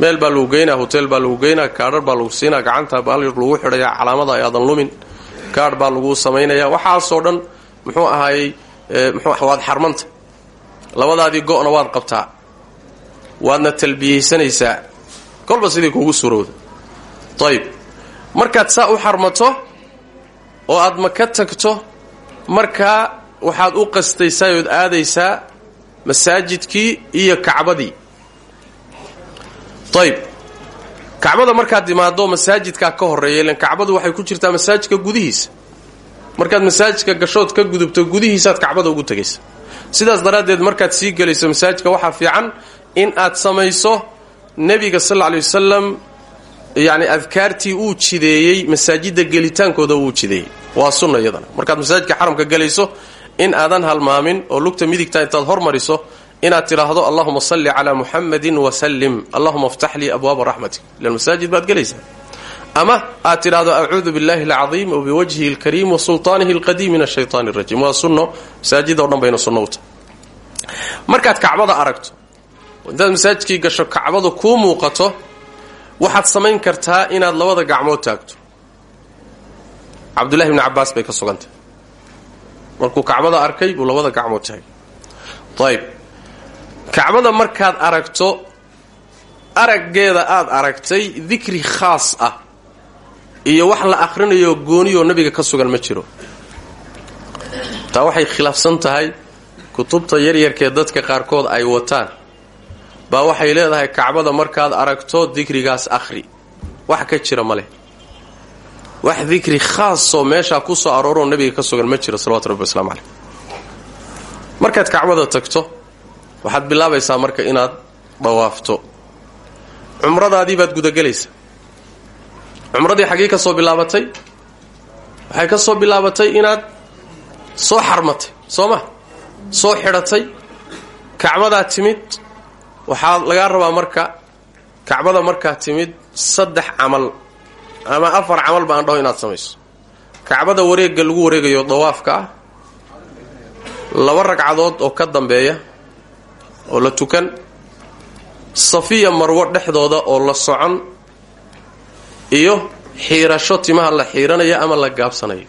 Meel baa lagu geynaa hotel baa lagu geynaa kaadhar baa lagu siinaa gacanta baa lagu xidhayaa calaamada ayaadan lumin kaadh baa lagu samaynayaa waxaasoo dhan muxuu ahaayey waad xarmanta. Labadaadii go'na waad qabtaa. Waadna talbiyaysanaysaa kolba sidii kuugu surowda ayib markaad saa u xarmato oo aad maka tagto markaa waxaad u qastaysaa ood aadaysaa masaajidkii iyo kacbadii. Ayib kacbada markaad imaado masaajidkaa ka horreeya ilan kacbadu waxay ku jirtaa masaajidka gudihiisa. Markaad masaajidka gashood ka gudubto gudihiisaad kacbada ugu tegaysa sidaas daraaddeed markaad sii gelayso masaajidka waxaa fiican in aad samayso nebiga sal lay wasalam yacni adkaartii uu jideeyey masaajidda gelitaankooda uu jideeyey. Waa sunna iyadana. Markaad masaajidka xaramka gelayso in aadan halmaamin oo lugta midigta intaad hormariso inaad tidhaahdo allahuma salli calaa muxamadin wasallim allahuma aftax lii abwaaba raxmatik. Ilan masaajid baad gelaysaa. Ama aad tidhaahdo acuudu billahi alcadiim wa biwajhihi alkariim wa sultaanihi alqadiim min ashaytaani arajiim waa sunno. Masaajida o dhan bayna sunno u tahay. Markaad kacbada aragto intaad masaajidkii gasho kacbadu kuu muuqato waxaad samayn kartaa inaad labada gacmood taagto. Cabdullahi bni cabaas bay ka sugantay markuu kacbada arkay buu labada gacmood taagay ayb kacbada markaad aragto araggeeda aad aragtay dikri khaas ah iyo wax la akhrinayo gooniyoo nabiga ka sugan ma jiro. Taa waxay khilaafsan tahay kutubta yaryarkee dadka qaarkood ay wataan. Baa waxay leedahay kacbada markaad aragto dikrigaas akhri. Wax ka jira ma leh wax dikri khaasoo meeshaa ku soo arooroo nabiga ka sugan ma jiro salawatu rabbi waslamu caleyh markaad kacbada tagto waxaad bilaabaysaa marka inaad dawaafto cumradaadii baad gudagelaysaa. Cumradii xaggii soo bilaabatay waxay ka soo bilaabatay inaad soo xarmatay soo ma soo xidhatay. Kacbadaa timid waxaa lagaa rabaa marka kacbada markaa timid saddex camal ama afar camal baan dhaho inaad samayso. Kacbada wareegga lagu wareegayo dawaafka ah laba ragcadood oo ka dambeeya oo la tukan safiya marwo dhexdooda oo la socon iyo xiirasho timaha la xiiranayo ama la gaabsanayo.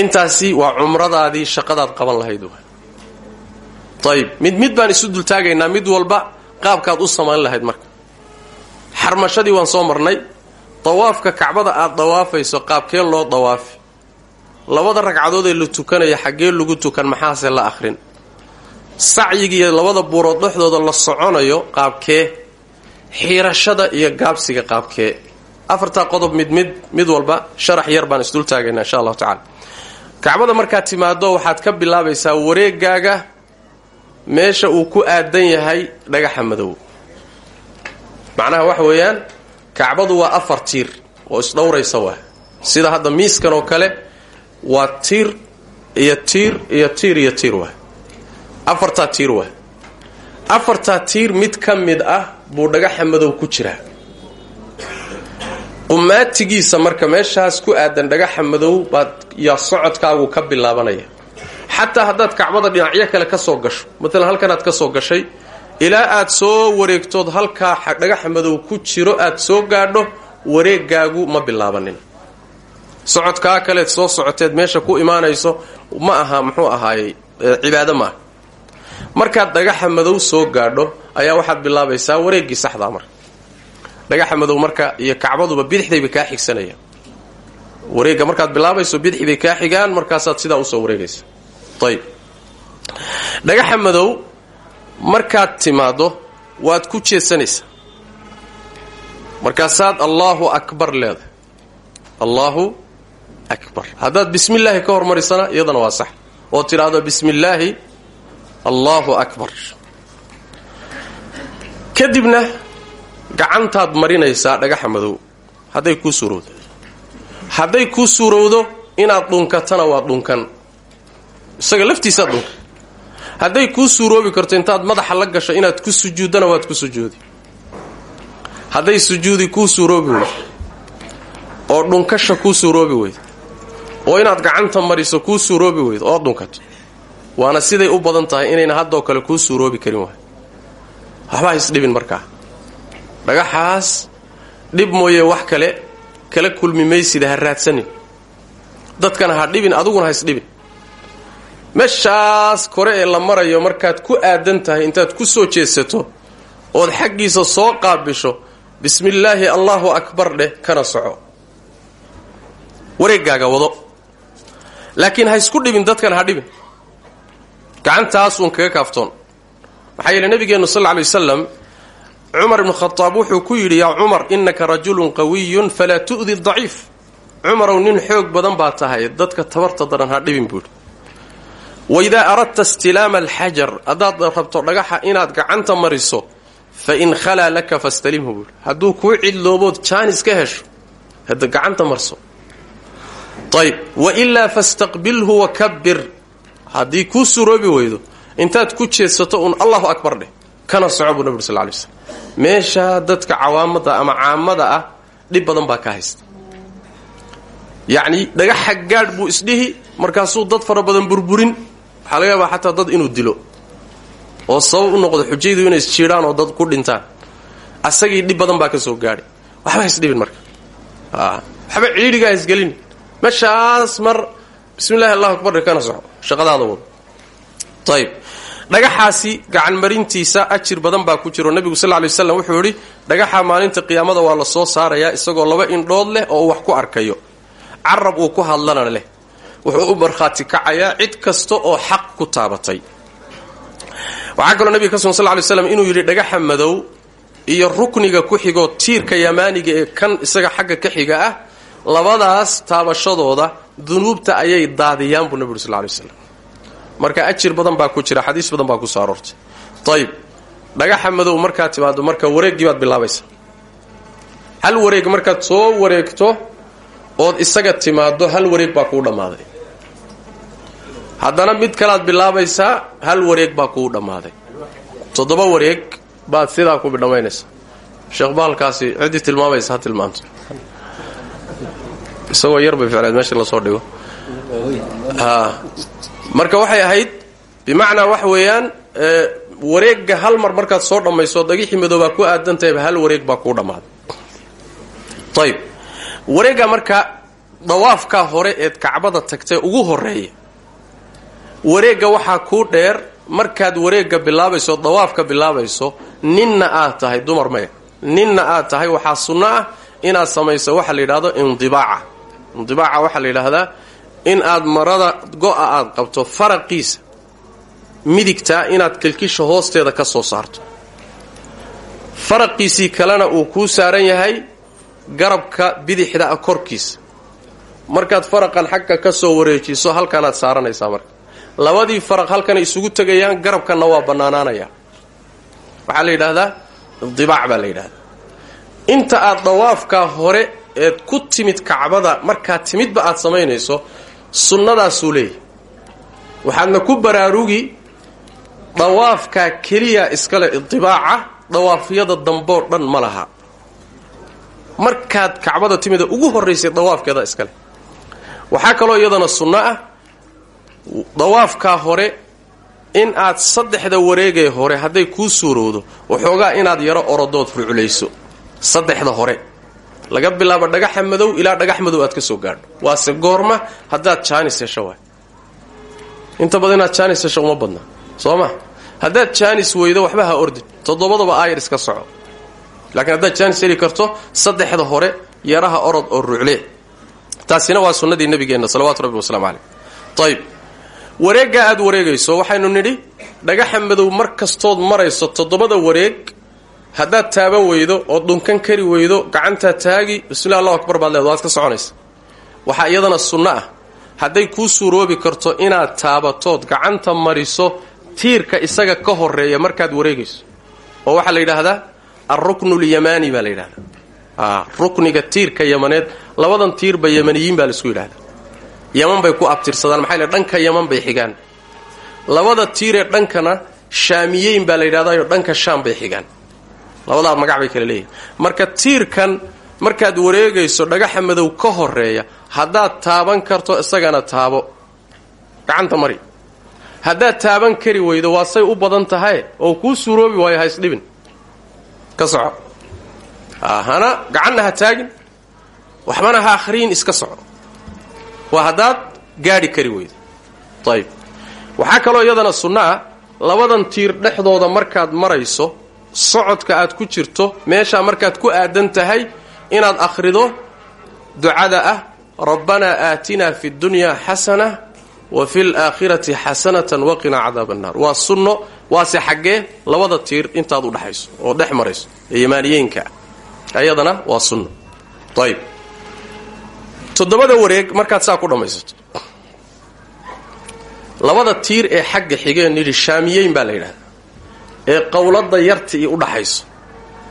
Intaasi waa cumradaadii shaqadaad qaban lahayd ayib mid mid baan isu dultaagaynaa mid walba qaabkaad u samayn lahayd marka. Xarmashadii waan soo marnay dawaafka kacbada aad dawaafayso qaabkee loo dawaafi. Labada ragcadood ee la tukanaya xaggee lagu tukan maxaase la akhrin? Sacyigiiyo labada buurood dhexdooda la soconayo qaabkee. Xiirashada iyo gaabsiga qaabkee. Afartaa qodob mid mid mid walba sharax yar baan isdul taagaynaa insha allahu tacala kacbada markaad timaado waxaad ka bilaabaysaa wareegaaga meesha uu ku aadan yahay dhagaxa madow. Macnaha waxa weeyaan kacbadu waa afar tiir oo isdhowraysa waa. Sida hadda miiskan oo kale waa tiir iyo tiir iyo tiir iyo tiir waa. Afartaa tiir waa. Afartaa tiir mid ka mid ah buu dhagaxa madow ku jiraa. Qumaatigiisa marka meeshaas ku aadan dhagaxa madow baad yaa socodkaagu ka bilaabanaya. Xataa haddaad kacbada dhinacyo kale ka soo gasho maalan halkanaad ka soo gashay ilaa aad soo wareegtood halkaa dhagaxa madow ku jiro aad soo gaadho wareegaagu ma bilaabanin. Socodkaa kaleed soo socoteed meesha ku imaanayso ma aha muxuu ahaayey cibaado maaha markaad dhagaxa madow soo gaadho ayaa waxaad bilaabaysaa wareeggii saxdaa marka dhagaxa madow marka iyo kacbaduba bidixday bay kaa xigsanayaan wareegga markaad bilaabayso bidixi bay kaa xigaan markaasaad sidaa u soo wareegaysa. Ayb dhagaxa madow markaad timaaddo waad ku jeesanaysaa. Markaasaad allaahu akbar leedahay. Allaahu akbar. Haddaad bismi illaahi ka hormarisana iyadana waa sax. Oo tidhaahdo bismi illaahi allaahu akbar. Kadibna gacantaad marinaysaa dhagaxa madow. Hadday kuu suurowdo. Hadday kuu suurowdo inaad dhunkatana waa dhunkan. Isaga laftiisaad dhunkan hadday kuu suuroobi karto intaad madaxa la gasho inaad ku sujuuddana waad ku sujuudi. Hadday sujuudi kuu suuroobi weydo. Oo dhunkasha kuu suuroobi weydo. Oo inaad gacanta mariso kuu suuroobi weydo. Oo dhunkato. Waana siday u badan tahay inayna haddoo kale kuu suuroobi karin waay. Waxba haisdhibin markaa. Dhagaxaas dhib mooye wax kale kala kulmi maysida ha raadsanin. Dadkana ha dhibin adiguna ha isdhibin meeshaas kore ee la marayo markaad ku aadan tahay intaad ku soo jeesato ood xaggiisa soo qaabisho bismillaahi allaahu akbar dheh kana soco. Wareegaaga wado. Laakiin ha isku dhibin dadkana ha dhibin. Gacantaasuun kaga kaaftoon. Maxaa yeele nabigeennu sal lla lay wasalam cumar ibnu khadaab wuxuu ku yidhi yaa cumar innaka rajulun qawiyun falaa tu'di daciif. Cumarow nin xoog badan baa tahay dadka tabarta daran ha dhibin buuhi waidaa aradta istilaama alxajar haddaad rabto dhagaxa inaad gacanta mariso fa in khalaa laka fastalimhu buuhi hadduu kuu cidloobood jaanis ka hesho gacanta marso ayb wailaa fastaqbilhu wakabir haddii kuu suroobi weydo intaad ku jeedsato uun allahu akbar dheh kana soco buu nabig sal lay slm meeshaa dadka cawaamada ama caamada ah dhib badan baa ka haysta yacni dhagaxa gaadh buu isdhihi markaasuu dad fara badan burburin waxaa laga yaabaa xataa dad inuu dilo oo sabab u noqdo xujaydu inay isjiidhaan oo dad ku dhintaan. Asagii dhib badan baa ka soo gaadhay. Waxba haisdhibin marka. Waxba ciidhigaa haisgelin meeshaas mar bismi llahi allahu akbar kana soco. Shaqadaada wado. Ayb dhagaxaasi gacan marintiisa ajir badan baa ku jiro nebigu sal lay waslam wuxuu yidhi dhagaxa maalinta qiyaamada waa la soo saarayaa isagoo laba indhood leh oo uu wax ku arkayo. Carab uu ku hadlana leh wuxuu u markhaati kacayaa cid kasta oo xaq ku taabatay. Waxaa kaloo nebiga ka sugan sal slam inuu yidhi dhagaxa madow iyo rukniga ku xigoo tiirka yamaaniga ee kan isaga xagga ka xiga ah labadaas taabashadooda dunuubta ayay daadiyaan buu nebi uri sal lay slam marka ajir badan baa ku jira xadiis badan baa ku soo aroortay. Ayib dhagaxa madow markaad timaado marka wareeggii baad bilaabaysa hal wareeg markaad soo wareegto ood isaga timaado hal wareeg baa kuu dhammaaday haddana mid kalaad bilaabaysaa hal wareeg baa kuu dhammaaday. Toddoba wareeg baad sidaa ku dhammaynaysa sheekh baalkaasi ciddii tilmaamaysa ha tilmaanto. Isagoo yar bay ficleed meesha dhigo. Marka waxay ahayd bimacnaa waxa weeyaan wareegga hal mar markaad soo dhammayso dagixii madoobaa ku aadantahayba hal wareeg baa kuu dhammaaday. Ayib wareegga marka dawaafkaa hore eed kacbada tagtay ugu horreeya wareegga waxaa kuu dheer markaad wareegga bilaabayso dawaafka bilaabayso ninna aad tahay dumar maya. Ninna aad tahay waxaa sunno ah inaad samayso waxa la yidhahdo indibaaca. Indibaaca waxaa la yidhaahdaa in aad marada go-a aad qabto faraqiisa midigtaa inaad kilkisha hoosteeda ka soo saarto. Faraqiisii kalena uu kuu saaran yahay garabka bidixda ah korkiisa. Markaad faraqan xagga ka soo wareejiso halkanaad saaranaysaa marka labadii faraq halkanay isugu tegayaan garabkanna waa bannaanaanaya. Waxaa la yidhaahdaa dibaac baa la yidhahdaa inta aad dawaafkaa hore eed ku timid kacbada markaad timidba aad samaynayso sunnadaasuu leeyahy waxaadna ku baraarugi dawaafkaa keliya iskale idibaaca dawaafyada damboo dhan ma laha. Markaad kacbada timida ugu horraysay dawaafkeeda iskale. Waxaa kaloo iyadana sunno ah dawaafkaa hore in aad saddexda wareegee hore hadday kuu suurowdo waxoogaa inaad yaro orodood ruculayso saddexda hore. Laga bilaabo dhagaxa madow ilaa dhagax madow aad ka soo gaadho. Waase goorma haddaad jaanis hesho inta badan inaad jaanis hesho uma badna soo ma? Haddaad weydo waxba ha ordin. Toddobadaba aayar iska soco. Laakiin haddaad jaanis heli karto saddexda hore yaraha orod oo rucle taasina waa sunnadii nabigeenna salawaatu rabbi wasalaamu caleyh ayb wareeggaa aad wareegayso waxaynu nidhi dhagaxa madow mar kastood marayso toddobada wareeg haddaad taaban weydo oo dhunkan kari weydo gacantaa taagi bismillah allahu akbar baad leeda waad ka soconaysa. Waxaa iyadana sunno ah. Hadday kuu suuroobi karto inaad taabatood gacanta mariso tiirka isaga ka horreeya markaad wareegayso. Oo waxaa la yidhaahdaa alruknu lyamaani baa la yidhahdaa rukniga tiirka yamaneed labadan tiirba yamaniyiin baa la isku yidhahdaa yaman bay ku abtirsadaan. Maxaa l dhanka yaman bay xigaan. Labada tiiree dhankana shaamiyeyn baa la yidhahdayo dhanka shaam bay xigaan. Labadaa magac bay kala leeyihiin marka tiirkan markaad wareegayso dhagaxa madow ka horreeya haddaad taaban karto isagana taabo. Gacanta mari. Haddaad taaban kari weydo waa say u badan tahay oo kuu suuroobi waayo ha isdhibin. Ka soco. Hana gacanna ha taagin. Waxbana ha akhriyin iska soco waa haddaad gaadhi kari weydo. Ayib waxaa kaloo iyadana sunno ah labadan tiir dhexdooda markaad marayso socodka aad ku jirto meeshaa markaad ku aadan tahay inaad akhrido ducada ah rabbanaa aatinaa fi ddunyaa xasana wa fi laakhirati xasanatan waqinaa cadaab annaar waa sunno waase xaggee labada tiir intaad u dhexayso oo dhex marayso ee yamaaniyeenka ayadana waa sunno toddobada wareeg markaad saa ku dhammaysato labada tiir ee xagga xigeen yidhi shaamiyeyn baa la yidhahdaa. Ee qowladda yarta io udhaxayso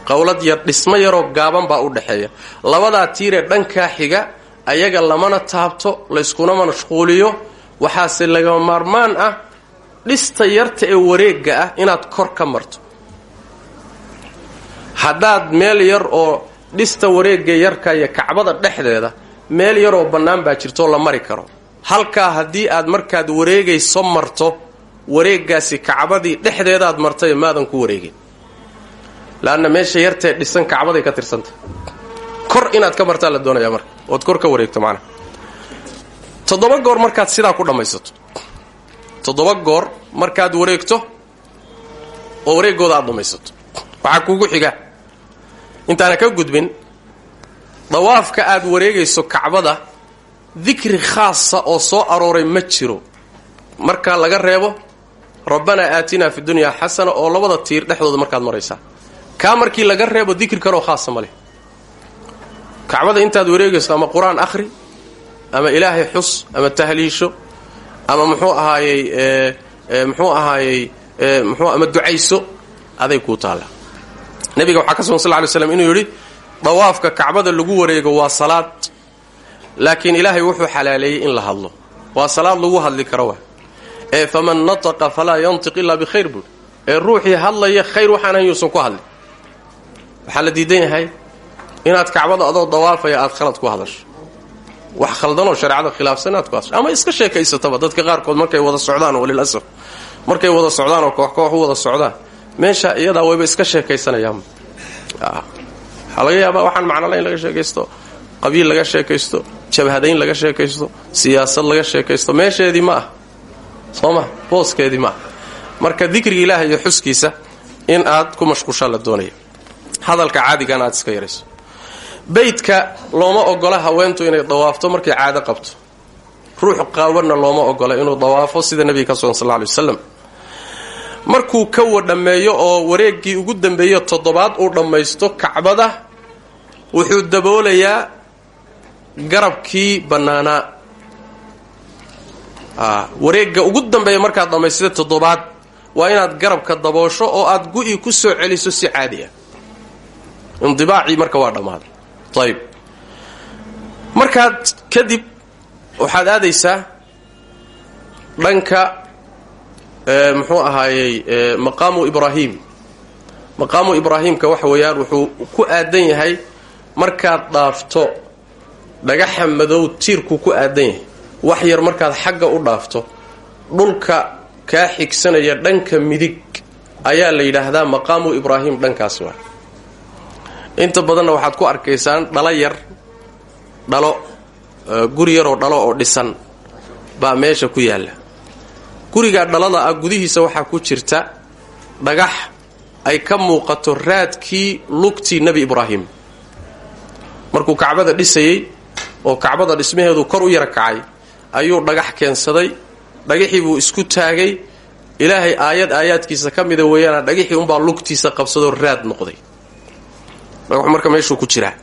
qowlad yar dhismo yaroo gaaban baa u dhaxeeya. Labadaa tiiree dhankaa xiga ayaga lamana taabto layskuna mashquuliyo waxaase laga maarmaan ah dhista yarta ee wareegga ah inaad kor ka marto. Haddaad meel yar oo dhista wareegga yarka iyo kacbada dhexdeeda meel yaroo bannaan baa jirtoo la mari karo. Halkaa haddii aad markaad wareegayso marto wareeggaasi kacbadii dhexdeedaad martay maadan ku wareegin. Laanna meesha yartee dhisan kacbaday ka tirsantah kor inaad ka martaa la doonayaa marka. Ood kor ka wareegto macnaha. Toddoba goor markaad sidaa ku dhammaysato toddoba goor markaad wareegto oo wareeggooda aad dhammaysato waxaa kugu xiga. Intaana ka gudbin dawaafka aad wareegayso kacbada dikri khaasa oo soo arooray ma jiro. Markaa laga reebo rabbanaa aatinaa fi dunyaa xasana oo labada tiir dhexdooda markaad maraysaa kaa markii laga reebo dikri kaloo khaasa ma leh. Kacbada intaad wareegayso ama qur'aan akhri ama ilaahay xus ama tahliisho ama muxuu ahaayey muxuu ahaayey mxuu ama ducayso aday kuu taalla. Nebiga waxaa ka sugan sal ly slam inuu yidhi dawaafka kacbada lagu wareego waa salaad. Laakiin ilaahay wuxuu xalaaleeyey in la hadlo. Waa salaad lagu hadli karo wa. Ee faman nataqa falaa yantiq ilaa bikhayr buui ee ruuxii hadlaya khayr waxaan ahayn yuusan ku hadlin waxaa la diidan yahay inaad kacbada adoo dawaafaya aad khalad ku hadasho. Wax khaldanoo shareecada khilaafsan inaad ku hadasho. Ama iska sheekaysataba dadka qaarkood markay wada socdaan walilasaf markay wada socdaan oo koox koox wada socdaan. Meesha iyadaa wayba iska sheekaysanayaan waxaa laga yaabaa waxaan macnolayn laga sheekaysto qabiil laga sheekaysto jabhadayn laga sheekaysto siyaasad laga sheekaysto meesheedii ma ah soo ma booskeedii ma ah. Marka dikriga ilaaha iyo xuskiisa in aad ku mashquushaa la doonaya hadalka caadigana aad iska yarayso. Beydka looma ogola haweentu inay dawaafto markay caado qabto. Ruux qaawanna looma ogola inuu dawaafo sida nebiga ka sugan sal lla alay wasalam markuu ka wadhammeeyo oo wareeggii ugu dambeeyo toddobaad uu dhammaysto kacbada wuxuu daboolayaa garabkii bannaanaa wareegga ugu dambeeya markaad dhammaystida toddobaad waa inaad garabka daboosho oo aad gu-i ku soo celiso si caadi ah indibaacii marka waa dhammaaday ayib markaad kadib waxaad aadaysaa dhanka muxuu ahaayey maqaamu ibraahim. Maqaamu ibraahimka waxa weeyaan wuxuu ku aadan yahay markaad dhaafto dhagaxa madow tiirku ku aadan yahay. Wax yar markaad xagga u dhaafto dhulka kaa xigsanaya dhanka midig ayaa la yidhaahdaa maqaamu ibraahim dhankaas waa. Inta badanna waxaad ku arkaysaan dhalo yar dhalo guri yaroo dhalo oo dhisan baa meesha ku yaalla gurigaa dhalada ah gudihiisa waxaa ku jirta dhagax ay ka muuqato raadkii lugtii nebi ibraahim. Markuu kacbada dhisayey oo kacbada dhismaheedu kor u yara kacay ayuu dhagax keensaday dhagaxii buu isku taagay. Ilaahay aayad aayaadkiisa ka mida weeyaana dhagaxii unbaa lugtiisa qabsadoo raad noqday. Dhagaxu marka meeshuu ku jiraa.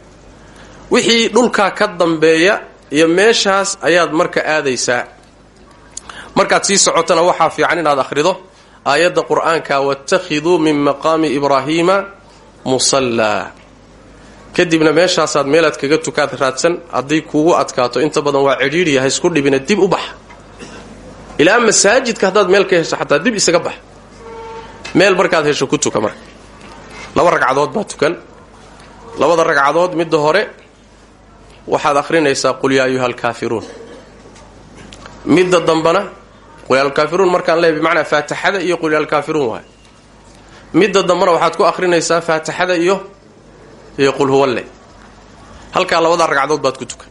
Wixii dhulkaa ka dambeeya iyo meeshaas ayaad marka aadaysaa markaad sii socotana waxaa fiican inaad akhrido aayadda qur'aanka wattakhiduu min maqaami ibraahiima musallaa. Kadibna meeshaasaad meelaad kaga tukaad raadsan hadday kuugu adkaato inta badan waa cidhiidhiya ha isku dhibina dib u bax. Ilaa masaajidka haddaad meel ka hesho xataa dib isaga bax. Meel markaad hesho ku tuka marka. Laba ragcadood baa tukan. Labada ragcadood midda hore waxaad akhrinaysaa qul yaa ayuha alkaafiruun. Midda dambana qulyaalkaafiruun markaan leeya bimacnaa faatixada iyo qulyaalkaafiruun waay. Midda dambana waxaad ku akhrinaysaa faatixada iyo iyo qul huwalle halkaa labada ragcadood baad ku tukan.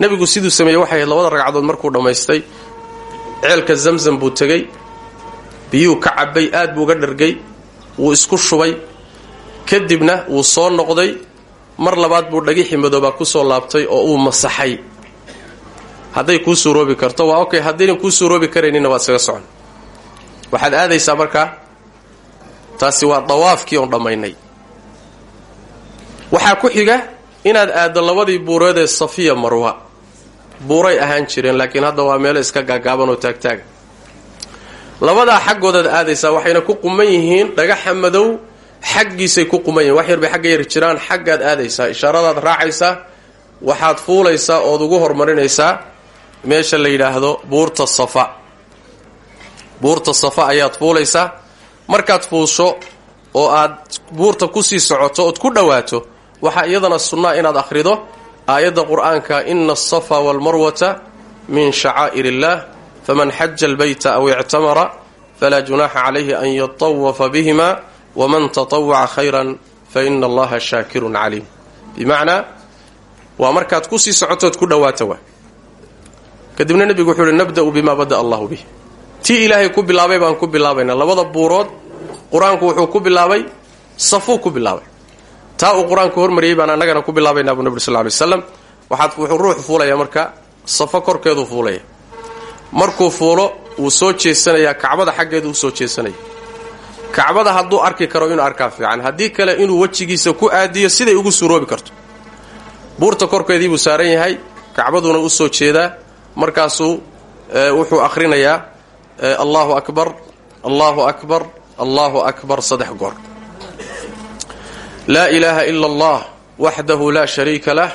Nebigu siduu sameeyey waxay ahayd labada ragcadood markuu dhammaystay ceelka zamzam buu tegey biyuu ka cabbay aad buu uga dhargay wuu isku shubay. Kadibna wuu soo noqday mar labaad buu dhagixii madoobaa ku soo laabtay oo uu masaxay hadday kuu suuroobi karto waa okay haddaynan kuu suuroobi karaynina waad isaga socon. Waxaad aadaysaa markaa taasi waa dawaafkii oon dhammaynay. Waxaa ku xiga inaad aaddo labadii buureed ee safiya marwa. Buuray ahaan jireen laakiin hadda waa meelo iska gaagaaban oo taagtaaga labadaa xaggoodaad aadaysaa waxayna ku quman yihiin dhagaxa madow xaggiisay ku quman wax yar bay xagga yar jiraan xaggaad aadaysaa ishaaradaad raacaysaa waxaad fuulaysaa ood ugu horumarinaysaa meesha la yidhaahdo buurta safa. Buurta safa ayaad fuulaysaa. Markaad fuusho oo aad buurta ku sii socoto ood ku dhowaato waxaa iyadana sunnaa inaad akhrido aayadda qur'aanka ina asafa waalmarwata min shacaa'ir illaah faman xaja albayta aw ictamara falaa junaaxa calayhi an yatawafa bihima waman tatawaca khayran fa ina allaha shaakirun caliim. Bimacnaa waa markaad ku sii socotood ku dhowaata waa kadibna nebigu wuxuu uhi nabda'u bima bada'a allahu bih tii ilaahay ku bilaabay baan ku bilaabaynaa. Labada buurood qur'aanku wuxuu ku bilaabay safuu ku bilaabay. Taa uu qur'aanku hormariyey baan annagana ku bilaabaynaa buu nebi sal ly waxaad wuxuu ruuxu fuulayaa marka safo korkeeduu fuulaya. Markuu fuulo wuu soo jeesanayaa kacbada xaggeedu u soo jeesanaya kacbada hadduu arki karo inuu arkaa fiican. Haddii kale inuu wejigiisa ku aadiyo siday ugu suuroobi karto. Buurta korkeedii buu saaran yahay kacbaduna u soo jeedaa markaasuu wuxuu akhrinayaa allahu akbar allahu akbar allahu akbar saddex goor. Laa ilaaha ila allah waxdahu laa shariika lah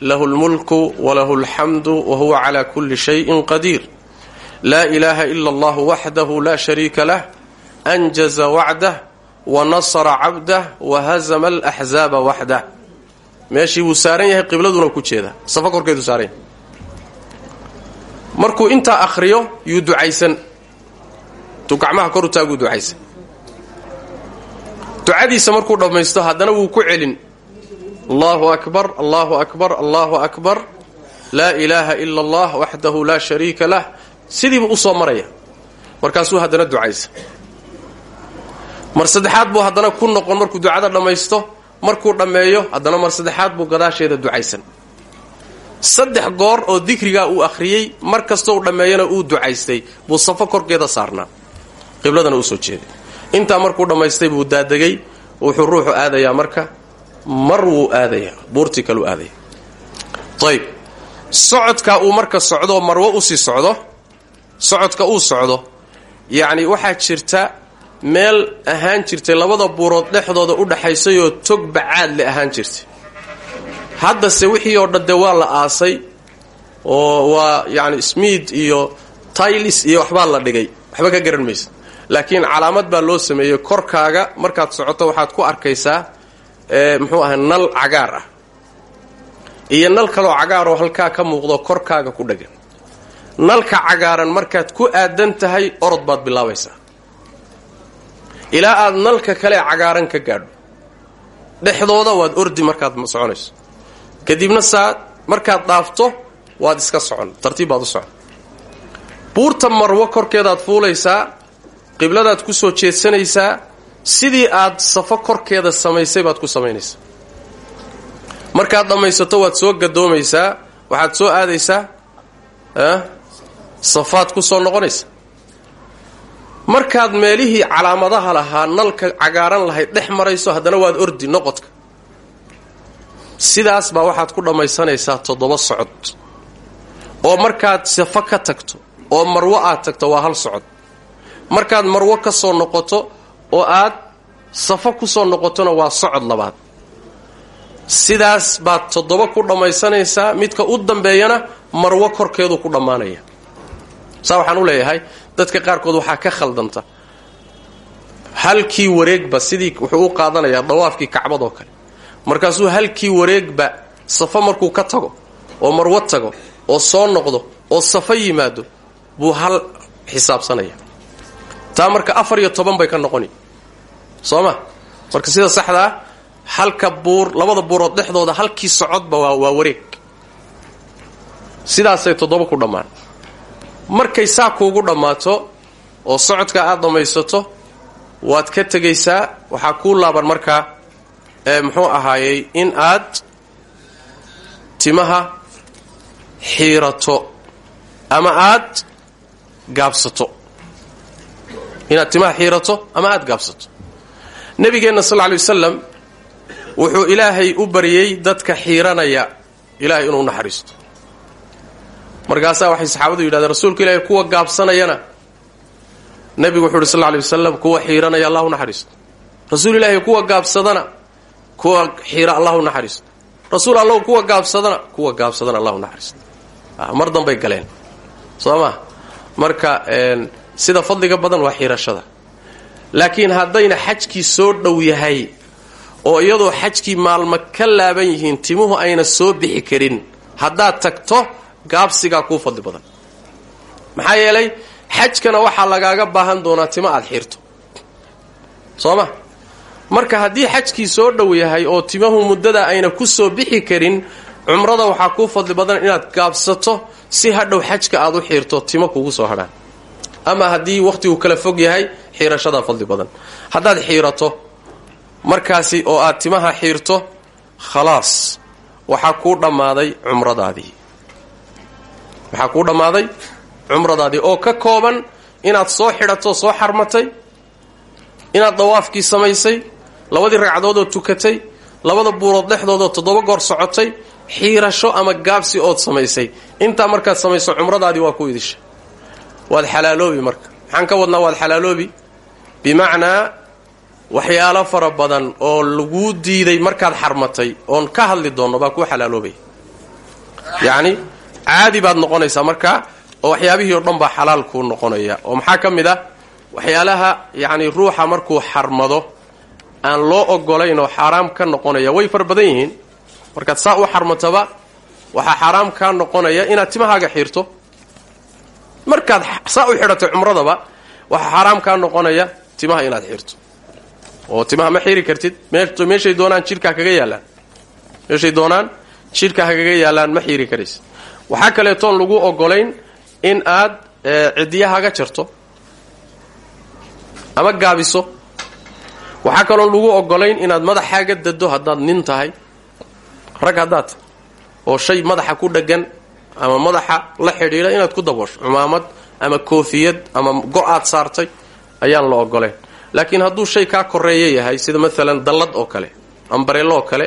lahu lmulku walahu alxamdu wahuwa cala kulli shayin qadiir laa ilaaha ila allah waxdahu laa shariika lah anjaza wacdah wanasara cabdah wahazama alaxzaaba waxdah meeshii wuu saaran yahay qibladuna ku jeeda safa saaran yahay markuu intaa akhriyo yuu ducaysan. Tuu gacmaha kor u taaguu ducaysan. Ducadiisa markuu dhammaysto haddana wuu ku celin. Allahu akbar allahu akbar allahu akbar. Laa ilaaha ila allah waxdahu laa shariika lah. Sidiibu u soo maraya. Markaasuu haddana ducaysan. Mar saddexaad buu haddana ku noqon markuu ducada dhammaysto markuu dhammeeyo haddana mar saddexaad buu gadaasheeda ducaysan saddex goor oo dikrigaa uu akhriyey mar kastoo u dhammeeyana uu ducaystay buu safo korkeeda saarnaa. Qibladana u soo jeeday. Intaa markuu dhammaystay buu daadegay wuxuu ruuxu aadayaa marka mar wuu aadaya buurtii kaleu aadaya ayb socodka uu marka socdo marwo u sii socdo socodka uu socdo yacni waxaa jirta meel ahaan jirtay labada buurood dhexdooda u dhaxaysayoo tog bacaad le ahaan jirtay haddase wixii oo dhan dee waa la aasay oo waa yacni smiid iyo taylis iyo waxbaa la dhigay. Waxba ka garan maysa. Laakiin calaamad baa loo sameeyey korkaaga. Markaad socoto waxaad ku arkaysaa muxuu ahay nal cagaar ah. Iyo nal kaloo cagaaroo halkaa ka muuqdo korkaaga ku dhagan nalka cagaaran markaad ku aadan tahay orod baad bilaabaysaa. Ilaa aad nalka kale cagaaran ka gaadho. Dhexdooda waad ordi markaad soconayso kadibna saad markaad dhaafto waad iska socon. Tartiib baad u socon. Buurta marwo korkeedaad fuulaysaa qibladaad ku soo jeedsanaysaa sidii aad safo korkeeda samaysay baad ku samaynaysaa. Markaad dhammaysato waad soo gadoomaysaa waxaad soo aadaysaa safaad ku soo noqonaysa markaad meelihii calaamadaha lahaa nalka cagaaran lahayd dhex marayso haddana waad ordi noqodka sidaas baa waxaad ku dhammaysanaysaa toddoba socod. oo markaad safo ka tagto oo marwo aad tagto waa hal socod. markaad marwo ka soo noqoto oo aad safo ku soo noqotona waa socod labaad. sidaas baad toddoba ku dhammaysanaysaa midka u dambeeyana marwo korkeedu ku dhammaanaya. saa waxaan u leeyahay dadka qaarkood waxaa ka khaldanta. halkii wareegba sidii wuxuu u qaadanayaa dawaafkii kacbadoo kale markaasuu halkii wareegba safo markuu ka tago oo marwo tago oo soo noqdo oo safo yimaado buu hal xisaabsanaya. Taa marka afar iyo toban bay ka noqoni. Soo ma marka sida saxdaa halka buur labada buurood dhexdooda halkii socodba waa wareeg. Sidaasay toddoba ku dhammaan. Markay saa kuugu dhammaato oo socodka aad dhammaysato waad ka tegaysaa waxaa kuu laaban markaa ee muxuu ahaayey in aad timaha xiirato ama aad gaabsato. Inaad timaha xiirato ama aad gaabsato. Nabigeenna sal lla lay wasalam wuxuu ilaahay u baryey dadka xiiranaya ilaahay inuu naxariisto. Markaasaa waxay saxaabadu yidhahdeen rasuulka ilaahay kuwa gaabsanayana nebigu wuxu uhi sal lla lay wasalam kuwa xiiranaya allah u naxariisto. Rasuul ilaahay kuwa gaabsadana kuwa xiira allah u naxariisto rasuul allahu kuwa gaabsadana kuwa gaabsadana allah u naxariisto mar danbay galeen. Soo ma marka sida fadliga badan waa xiirashada. Laakiin haddayna xajkii soo dhow yahay oo iyadoo xajkii maalmo ka laaban yihiin timuhu ayna soo bixi karin haddaad tagto gaabsigaa kuu fadli badan. Maxaa yeelay xajkana waxaa lagaaga baahan doonaa timo aad xiirto. Soo ma marka haddii xajkii soo dhow yahay oo timahu muddada ayna ku soo bixi karin cumrada waxaa kuu fadli badan inaad gaabsato si hadhow xajka aad u xiirto timo kugu soo hadhaan. Ama haddii wakhtigu kala fog yahay xiirashadaa fadli badan. Haddaad xiirato markaasi oo aad timaha xiirto khalaas waxaa kuu dhammaaday cumradaadii. Waxaa kuu dhammaaday cumradaadii. Oo ka kooban inaad soo xidhato soo xarmatay inaad dawaafkii samaysay labadii ragcadoodoo tukatay labada buurood dhexdoodoo toddoba goor socotay xiirasho ama gaabsi ood samaysay. Intaa markaad samayso cumradaadii waa ku idisha. Waad xalaaloobi marka. Maxaan ka wadnaa waad xalaaloobi? Bimacnaa waxyaalo fara badan oo laguu diiday markaad xarmatay oon ka hadli doonno baa kuu xalaaloobaya yacni caadi baad noqonaysaa markaa oo waxyaabihii oo dhan baa xalaal kuu noqonaya. Oo maxaa ka mid ah? Waxyaalaha yacni ruuxa markuu xarmado aan loo ogolayn oo xaaraam ka noqonaya. Way fara badan yihiin. Markaad saa u xarmataba waxaa xaaraam kaa noqonaya inaad timahaaga xiirto markaad saa u xidhatay cumradaba waxaa xaaraam kaa noqonaya timaha inaad xiirto oo timaha ma xiiri kartid. Meeshay doonaan jidhkaa kaga yaallaan. Meeshay doonaan jidhkaa kaga yaallaan ma xiiri karaysid waxaa kaleetoon lagu ogolayn in aad cidiyahaaga jarto. Ama gaabiso waxaa kaloon lagu ogolayn inaad madaxaaga dado haddaad nin tahay. Rag haddaad tahay oo shay madaxa ku dheggan ama madaxa la xidhiidha inaad ku daboosho. Cumaamad ama koofiyad ama go'aad saartay ayaan la ogolayn. Laakiin hadduu shay kaa koreeya yahay sida maalan dallad oo kale ambareeloo kale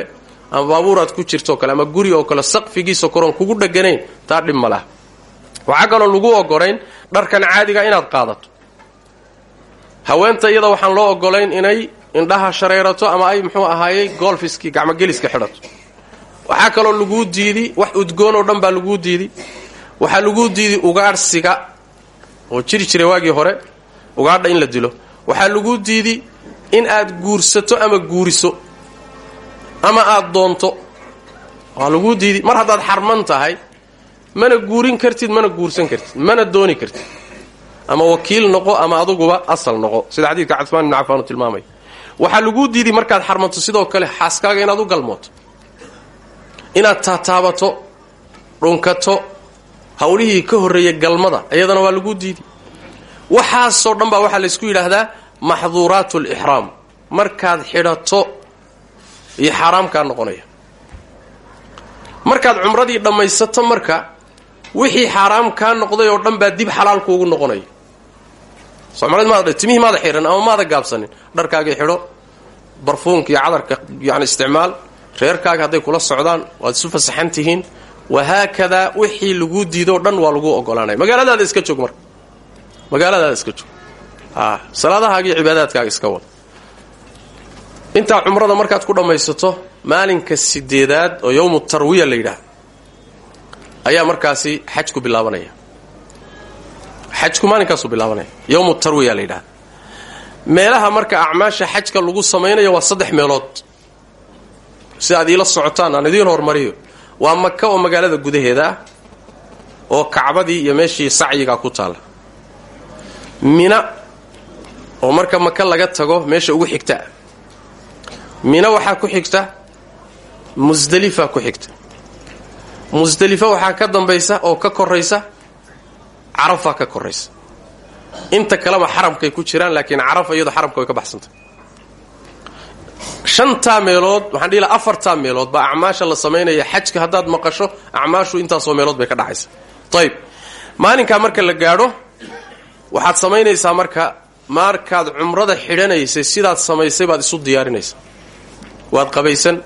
ama baabuuraad ku jirtoo kale ama guri oo kale saqfigiisa koroon kugu dheganayn taa dhib ma laha. Kaloo lagu ogolayn dharkan caadiga inaad qaadato. Haweenta iyada waxaan loo ogolayn inay indhaha shareerato ama ay muxuu ahaayey golfiskii gacmogeliska xidhato. Waxaa kaloo laguu diidi wax udgoon oo dhan baa diidi. Waxaa laguu diidi ugaadhsiga oo jiri jiray hore ugaadha in la dilo. Waxaa laguu diidi in aad guursato ama guuriso ama aad doonto. Waa laguu diidi mar haddaad xarman tahay mana guurin kartid mana guursan kartid mana dooni kartid. Ama wakiil noqo ama aduguba asal noqo. Sida xadiidka cafmaan ibnu cafaan uu tilmaamaya waxaa laguu diidi markaad xarmanto sidoo kale xaaskaaga inaad u galmooto. Inaad taataabato dhunkato hawlihii ka horreeyay galmada iyadana waa laguu diidi. Waxaasoo dhan baa waxaa laysku yidhaahdaa maxduuraat lixraam markaad xidhato iyo xaaraamkaa noqonaya. Markaad cumradii dhammaysato marka wixii xaaraam kaa noqday oo dhan baa dib xalaal kuugu noqonaya somad maad timihii maada xihan ama maada gaabsanin dharkaagii xidho barfuunka iyo cadarka yani isticmaal reerkaaga hadday kula socdaan waad isu fasaxan tihiin wahaakadaa wixii laguu diidoo dhan waa laguu ogolaanaya magaaladaada iska joog marka magaaladaada iska joog salaadahaaga iyo cibaadaadkaaga iska wada intaa cumrada markaad ku dhammaysato maalinka sideedaad oo yowmu tarwiya la yidhaah ayaa markaasi xajku bilaabanaya xajku maalinkaasuu bilaabanaya yowmu tarwiya la yidhaha meelaha marka acmaasha xajka lagu samaynayo waa saddex meelood. Si aad iila socotaan aan idiin hormariyo. Waa maka oo magaalada gudaheeda ah oo kacbadii iyo meeshii sacyiga ku taalla mina oo marka maka laga tago meesha ugu xigta. Mina waxaa ku xigta musdelifa ku xigta. Musdelifa waxaa ka dambaysa oo ka koraysa carafa ka koraysa. Inta kaleba xaramkay ku jiraan laakiin carafa iyadoo xaramka way ka baxsantay. Shantaa meelood waxaan dhihi afartaa meelood baa acmaasha la samaynaya. Xajka haddaad maqasho acmaashu intaasoo meelood bay ka dhacaysa. Ayib maalinkaa marka la gaadho waxaad samaynaysaa marka markaad cumrada xidhanaysay sidaad samaysay baad isu diyaarinaysaa. Waad qabaysan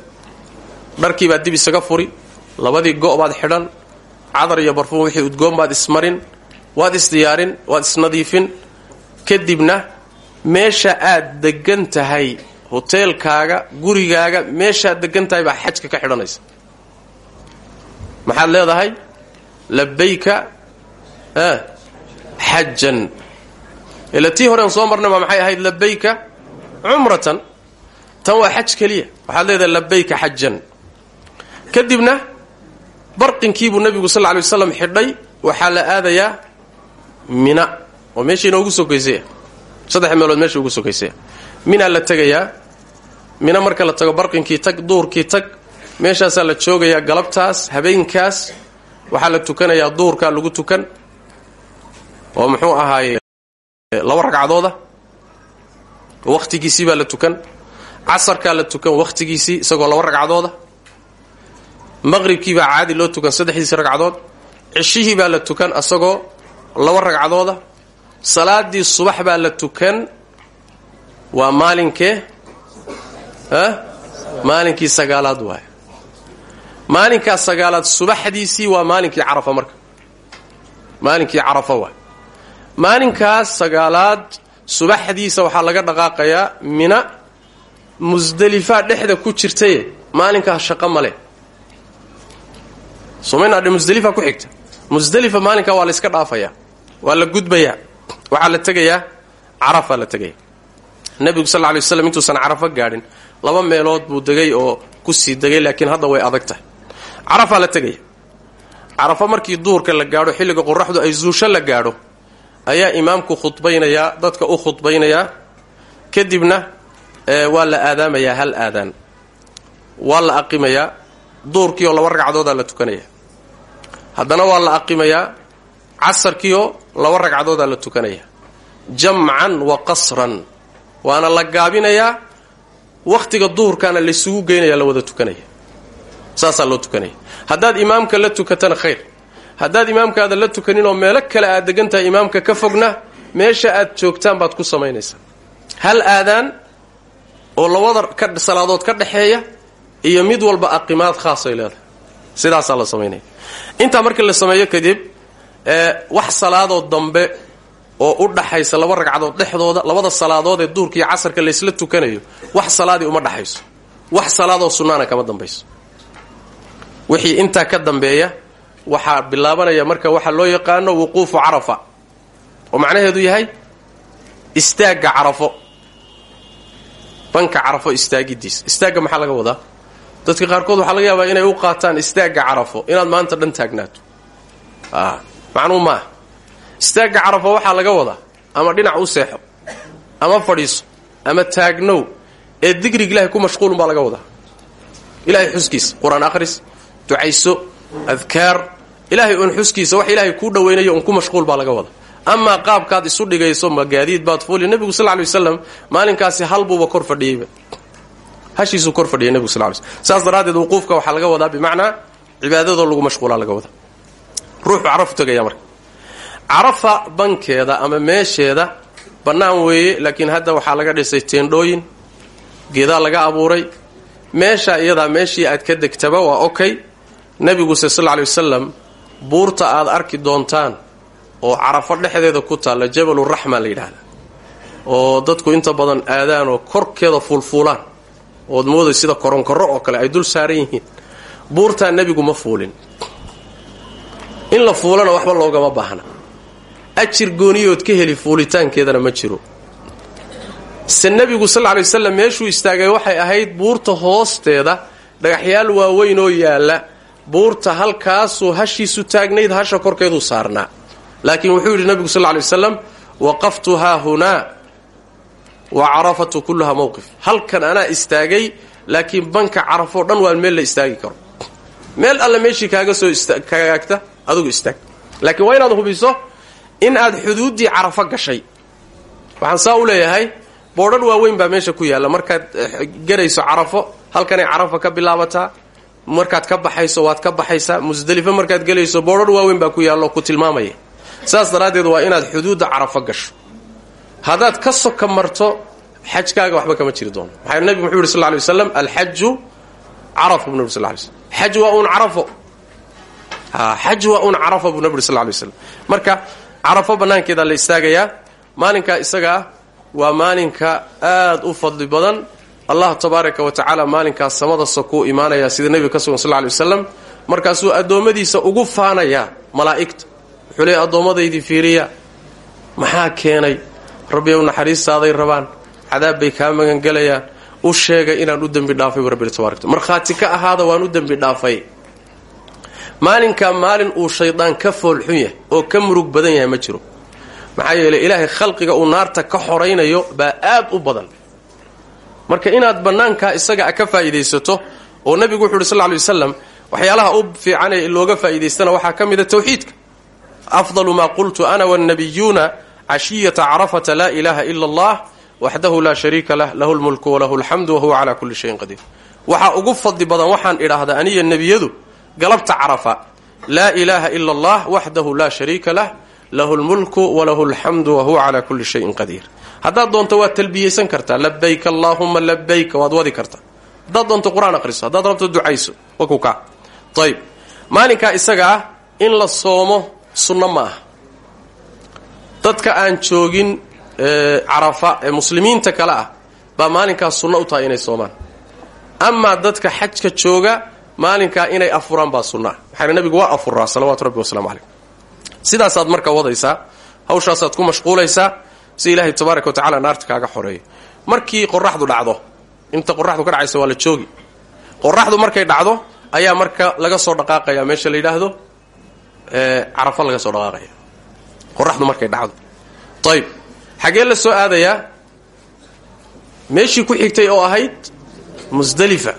dharkii baad dib isaga furi labadii go' baad xidhan cadar iyo barfuun wixii udgoon baad ismarin waad isdiyaarin waad isnadiifin kadibna meesha aad degan tahay hoteelkaaga gurigaaga meeshaad degan tahay baa xajka ka xidhanaysa. Maxaad leedahay? Labayka xajan ila tii horean soo marnay baa maxay ahayd labayka cumratan? Tan waa xaj keliya. Waxaad leedahay labayka xajan kadibna barqinkiibuu nabigu sal lla lay waslam xidhay. Waxaa la aadayaa mina oo meesha inoogu sokaysaya saddex meelood meesha ugu sokaysaya minaa la tegayaa mina marka la tago barqinkii tag duurkii tag meeshaasaa la joogayaa galabtaas habeenkaas waxaa la tukanayaa duurkaa lagu tukan oo muxuu ahaaye laba ragcadooda wakhtigiisii la tukan casarkaa la tukan wakhtigiisii isagoo laba ragcadooda maqribkii baa caadi loo tukan saddexdiisi ragcadood cishihii baa la tukan asagoo laba ragcadooda. Salaadii subax baa la tukan. Waa maalinkee? Maalinkii sagaalaad waay maalinkaa sagaalaad subaxdiisii waa maalinkii carafa marka. Maalinkii carafa waay maalinkaas sagaalaad subaxdiisa waxaa laga dhaqaaqayaa mina musdelifaa dhexda ku jirtaye. Maalinkaas shaqo male somaynadhe musdelifa ku xigta musdelifa maalinkaa waa la yska dhaafayaa waa la gudbayaa waxaa la tegayaa carafaa la tegaya nebigu sal lay waslam intuusan carafo gaadhin laba meelood buu degay oo ku sii degay laakiin hadda way adag tahay carafaa la tegaya carafo markii duhurka la gaadho xilliga qoraxdu ay zuusho la gaadho ayaa imaamku khudbaynayaa dadka u khudbaynayaa. Kadibna waa la aadaamayaa hal aadaan. Waa la aqimayaa duurkiioo laba ragcadoodaa la tukanaya haddana waa la aqimayaa casarkiioo laba ragcadoodaa la tukanaya. Jamcan wa qasran waana la gaabinayaa wakhtiga duhurkaana laysugu geynaya la wada tukanaya. Saasaa loo tukanaya. Haddaad imaamka la tukatana khayr. Haddaad imaamkaada la tukaninoo meelo kale aad degan tahay imaamka ka fogna meesha aad joogtaan baad ku samaynaysaa. Hal aadaan oo labada salaadood ka dhexeeya iyo mid walba aqimaad khaasay leedahay. Sidaasaa la samaynaya intaa markii la sameeyo kadib wax salaadoo dambe oo u dhaxaysa laba ragcadood dhexdooda labada salaadood ee duhurka iyo casarka laysla tukanayo wax salaadii uma dhaxayso. Wax salaadoo sunnaana kama dambayso. Wixii intaa ka dambeeya waxaa bilaabanaya marka waxa loo yaqaano wuquufu carafa. Oo macnaheedu yahay istaagga carafo. Banka carafo istaagidiisa. Istaagga maxaa laga wadaa dadka qaarkood waxaa laga yaabaa inay u qaataan istaagga carafo inaad maanta dhan taagnaato. Macnuu maaha. Istaagga carafo waxaa laga wadaa ama dhinac u seexo ama fadhiiso ama taagnow ee digrig ilahay ku mashquulun baa laga wadaa. Ilahay xuskiisa qur'aan akhris ducayso adkaar ilaahay uun xuskiisa wax ilaahay kuu dhawaynayo un ku mashquul baa laga wadaa. Amaa qaabkaad isu dhigayso ma gaadiid baad fuuli nebigu sal lay waslam maalinkaasi halbuuba kor fadhiyeyba hashiisuu kor fadhiyay nebigu sal lay saas daraaddeed wuquufka waxaa laga wadaa bimacnaa cibaadadoo lagu mashquulaa laga wadaa. Ruuxu carafu tegaya marka. Carafa bankeeda ama meesheeda bannaan weeye laakiin hadda waxaa laga dhisay teendhooyin geedaa laga abuuray. Meesha iyadaa meeshii aad ka degtaba waa okay. Nebiguse sal lay wasalam buurta aad arki doontaan oo carafo dhexdeeda ku taalla jabaluraxma la yidhaahda oo dadku inta badan aadaan oo korkeeda fuulfuulaan ood mooday sida koronkorro oo kale ay dul saaran yihiin. Buurtaa nebigu ma fuulin. In la fuulana waxba loogama baahna. Ajir gooniyood ka heli fuulitaankeedana ma jiro. Se nebigu sal lla lay wasalam meeshuu istaagay waxay ahayd buurta hoosteeda dhagaxyaal waaweyn oo yaalla. Buurta halkaasuu hashiisu taagnayd hasha korkeeduu saarnaa. Laakiin wuxuu yidhi nebigu sal lay wasalam waqaftu haa hunaa wa carafatu kulluhaa mowqif halkan anaa istaagay laakiin banka carafoo dhan waa meel la istaagi karo. Meel alle meeshii kaaga soo kagaagta adugu istaag. Laakiin waa inaad hubiso in aad xuduuddii carafo gashay. Waxaan saa u leeyahay boodhan waaweyn baa meesha ku yaalla. Markaad garayso carafo halkanay carafa ka bilaabataa markaad ka baxayso waad ka baxaysaa musdelifo markaad gelayso boodhan waaweyn baa ku yaalla oo ku tilmaamaya. Saas daraaddeed waa inaad xuduudda carafo gasho haddaad ka soka marto xajkaaga waxba kama jiri doono. Maxaa nebigu muxuu yidhi sal ly waslam alxaju carafu bu nabig sl slm xaj waa uun carafo. Xaj waa uun carafo buu nabig sl lay waslam marka carafo bannaankeedaa la istaagayaa. Maalinkaa isagaa waa maalinka aad u fadli badan. Allah tabaaraka wa tacaala maalinkaas samada sokuu imaanayaa sida nebiga ka sugan sal lay wasalam markaasuu addoommadiisa ugu faanayaa malaa'igta. Wuxuu leey fiiriya maxaa keenay rabbi ow naxariistaaday rabaan. Cadaab bay kaa magangelayaan. U sheegay inaan u dembi dhaafay bu rabbi tabarak markhaati ka ahaada waan u dembi dhaafay. Maalinkaa maalin uu shaydaan ka foolxun yahay oo ka murug badan yahay ma jiro. Maxaa yeeley ilaahay khalqiga uu naarta ka xoraynayo baa aad u badan. Marka inaad bannaankaa isaga ka faa'iidaysato oo nebigu wuxu uhi sal ly wasalam waxyaalaha u fiicanee looga faa'iidaystana waxaa ka mida tawxiidka. Afdalu maa qultu ana wannabiyuuna cashiyata carafata laa ilaaha ila allah waxdahu laa shariika lah lahu lmulku walahu alxamdu wahuwa calaa kulli shayin qadiir waxaa ugu fadli badan waxaan idhaahdaa aniya nebiyadu galabta carafa laa ilaaha ila allah waxdahu laa shariika lah lahu lmulku walahu alxamdu wahuwa calaa kulli shayin qadiir haddaad doonto waad talbiyeysan kartaa labayk allaahuma labayk waad wadi kartaa haddaad doonto qur'aan aqhriso haddaad rabto ducayso wakuka ayb maalinkaa isaga in la soomo sunno ma dadka aan joogin carafa ee muslimiinta kale ah baa maalinkaas sunno u tahay inay soomaan. Amaa dadka xajka jooga maalinkaa inay afuraan baa sunnaa maxaa nabigu waa afuraa salawaatu rabbi wasalaamu calayh. Sidaasaad marka wadaysaa hawshaasaad ku mashquulaysaa si ilaahay tabaaraka wa naarta kaaga xoreeyo. Markii qoraxdu dhacdo inta qoraxdu ka dhacaysa waa joogi. Qoraxdu markay dhacdo ayaa marka laga soo dhaqaaqaya meesha la yidhaahdo carafo laga soo dhaqaaqaya qoraxdu markay dhacdo. Ayb xaggee la soo aadayaa meeshii ku xigtay oo ahayd musdelifa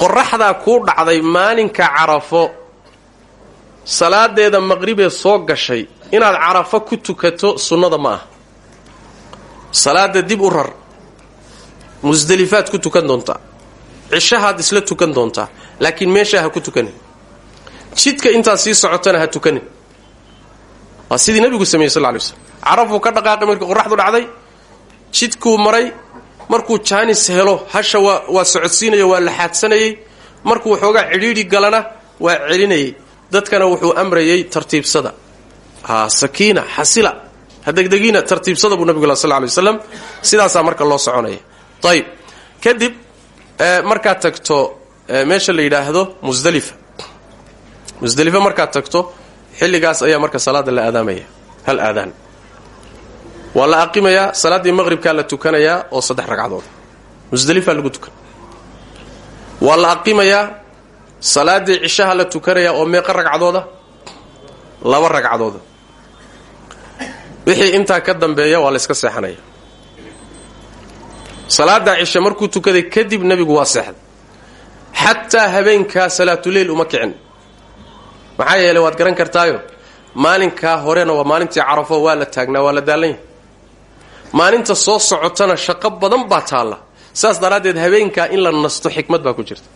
qoraxdaa kuu dhacday maalinka carafo. Salaadeeda maqribee soo gashay. Inaad carafo ku tukato sunnada ma ah salaada dib u rar. Musdelifaad ku tukan doontaa cishahaad isla tukan doontaa laakiin meeshaa ha ku tukanin. Jidka intaad sii socotana ha tukanin sidii nabigu sameeyey sal lay slm carafuu ka dhaqaaqay markii qoraxdu dhacday jidkuu maray markuu jaanis helo hasha waa socodsiinaya waa la xaadsanayey markuu waxoogaa cidhiidhi galana waa celinayay. Dadkana wuxuu amrayay tartiibsada. Sakiina xasila ha degdegiina tartiibsada buu nabigu sal lay waslam sidaasaa marka loo soconaya ayib kadib markaad tagto meesha la yidhaahdo musdalifa musdalifa markaad tagto xilligaas ayaa marka salaada la aadaamaya. Hal aadaan. Waa la aqimayaa salaaddii maqhribkaa la tukanayaa oo saddex ragcadood. Musdalifaa lagu tukan. Waa la aqimayaa salaaddii cishaha la tukanayaa oo meeqa ragcadooda laba ragcadooda. Wixii intaa ka dambeeya waa la yska seexanaya. Salaada cishe markuu tukaday kadib nebigu waa seexday. Xataa habeenkaa salaatuleyl uma kicin maxaa yeeley waad garan kartaayo? Maalinkaa horena waa maalintii carafo waa la taagnaa waa la daallan yahay maalinta soo socotana shaqo badan baa taalla. Saas daraaddeed habeenkaa in la nasto xikmad baa ku jirta.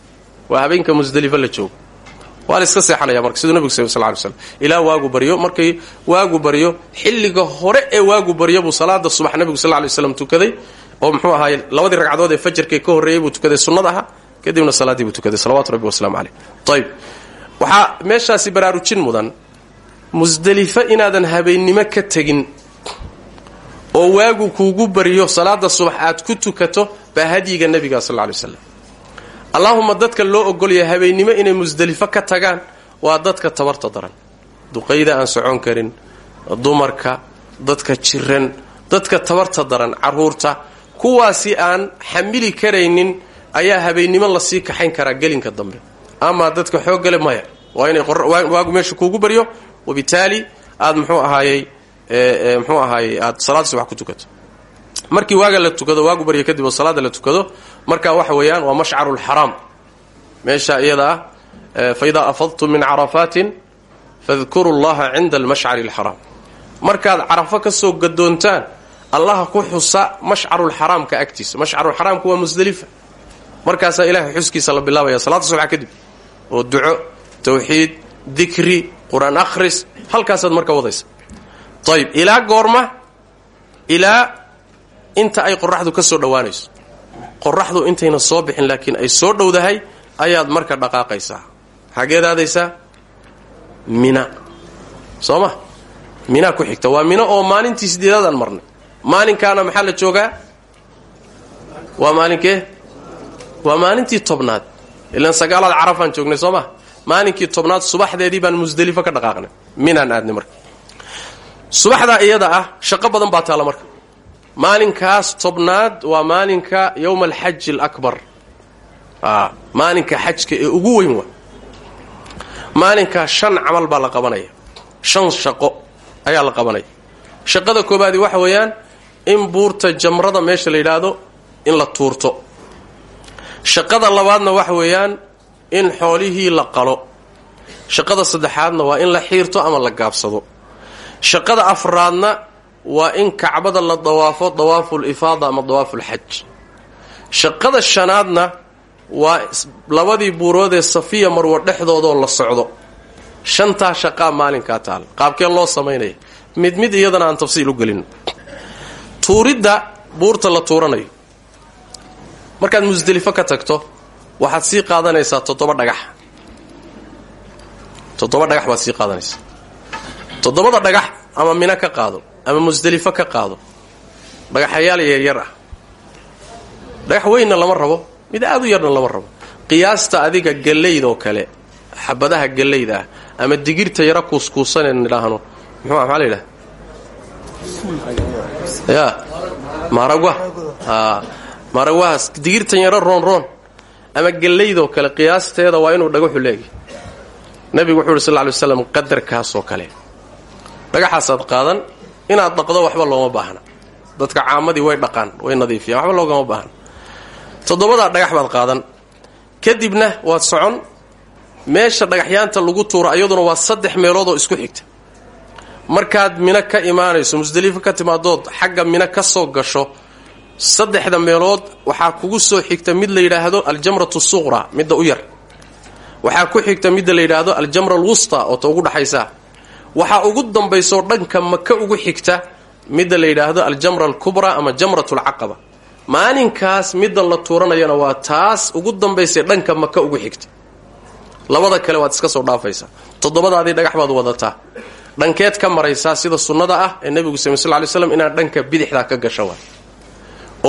Waa habeenka musdelifo la joogo. Waa la iska seexanaya marka siduu nebigu sal ly slam ilaa waagu baryo markay waagu baryo xilliga hore ee waagu baryo buu salaada subax nebigu sal lay slam tukaday oo muxuu ahaaye labadii ragcadood ee fajarkay ka horreeyey buu tukaday sunnada ahaa kadibna salaaddii buu tukaday. Salawatu rabbi wasalaamu caleyh ayb waxaa meeshaasi baraarujin mudan musdelifo inaadan habeennimo ka tegin oo waagu kuugu baryo salaada subax aad ku tukato baa hadyiga nebiga sal lay slam allaahuma dadka loo ogolaya habeennimo inay musdelifo ka tagaan waa dadka tabarta daran. Duqayda aan socon karin dumarka dadka jiran dadka tabarta daran carruurta kuwaasi aan xamili karaynin ayaa habeennimo la sii kaxayn karaa gelinka dambe ama dadka xooggale maya. Waa inay waagu meesha kuugu baryo wabitaali aad mxuu ahaayey mxuu ahaayey aad salaad subax ku tukato. Markii waaga la tukado waagu baryo kadib salaada la tukado marka waxa weeyaan waa mashcaru lxaraam meesha iyada ah fa idaa afadtum min carafaatin fadkuru llaha cinda almashcari alxaraam markaad carafo ka soo gadoontaan allaha ku xusa mashcarulxaraamka agtiisa. Mashcarulxaraamka waa musdelifa markaasaa ilahay xuskiisa la bilaabaya salaada subax kadib oo duco tawxiid dikri qur'aan akhris halkaasaad marka wadaysa. Ayib ilaa goorma ilaa inta ay qoraxdu ka soo dhowaanayso qoraxdu intayna soo bixin laakiin ay soo dhowdahay ayaad marka dhaqaaqaysaa. Xageed aadaysaa mina. Soo ma? Mina ku xigta. Waa mino oo maalintii sideedaad aan marnay. Maalinkaana maxaa la joogaa? Waa maalinkee waa maalintii tobnaad ilaan sagaalaad carafaan joognay soo ma? Maalinkii tobnaad subaxdeedii baan musdelifo ka dhaqaaqnay. Minaan aadnay marka. Subaxdaa iyada ah shaqo badan baa taalla marka. Maalinkaas tobnaad waa maalinka yowma alxaji alakbar maalinka xajka ee ugu weyn waa. Maalinkaa shan camal baa la qabanaya. Shan shaqo ayaa la qabanaya. Shaqada koobaadi waxa weeyaan in buurta jamrada meesha la yidhaahdo in la tuurto shaqada labaadna waxa weeyaan in xoolihii la qalo. Shaqada saddexaadna waa in la xiirto ama la gaabsado. Shaqada afraadna waa in kacbada la dawaafo dawaaful ifaada ama dawaaful xaj. Shaqada shanaadna waa labadii buuroodee safiya marwo dhexdoodoo la socdo. Shantaa shaqaa maalinkaa taal. Qaabkee loo samaynaya mid mid iyadana aan tafsiil u gelin. Tuuridda buurta la tuuranayo markaad musdelifo ka tagto waxaad sii qaadanaysaa toddoba dhagax. Toddoba dhagax baad sii qaadanaysaa. Toddobada dhagax ama mino ka qaado ama musdelifo ka qaado dhagaxayaal yaryar ah. Dhagax weynna lama rabo mid aad u yarna lama rabo. Qiyaasta adiga gallaydoo kale xabadaha gallayda ah ama digirta yaro kuuskuusaneen nidhaahno muxuu maxaa la yidhaha ya maaragwa a maaragwahaas digirtan yaro roon roon. Ama gallaydoo kale qiyaasteeda waa inuu dhagaxu leegay nebigu wuxuu yidhi sal ly waslam qadarkaasoo kale. Dhagaxaasaad qaadan inaad dhaqdo waxba looma baahna. Dadka caamadii way dhaqaan way nadiifiyaan waxba loogama baahna. Toddobadaa dhagax baad qaadan. Kadibna waad socon meesha dhagaxyaanta lagu tuuro ayaduna waa saddex meeloodoo isku xigta. Markaad mino ka imaanayso musdelifo ka timaadood xagga mino ka soo gasho saddexda meelood waxaa kugu soo xigta mid la yidhaahdo aljamratu suqra midda u yar. Waxaa ku xigta midda la yidhaahdo aljamra alwusta oo ta ugu dhaxaysaa waxaa ugu dambaysoo dhanka maka ugu xigta midda la yidhaahdo aljamra alkubra ama jamrat lcaqaba maalinkaas midda la tuuranayana waa taas ugu dambaysay dhanka maka ugu xigta. Labada kale waad iska soo dhaafaysaa. Toddobadaadii dhagax baad wadataa. Dhankeed ka maraysaa sida sunnada ah ee nebigu sal sl lay slam dhanka bidixdaa ka gasho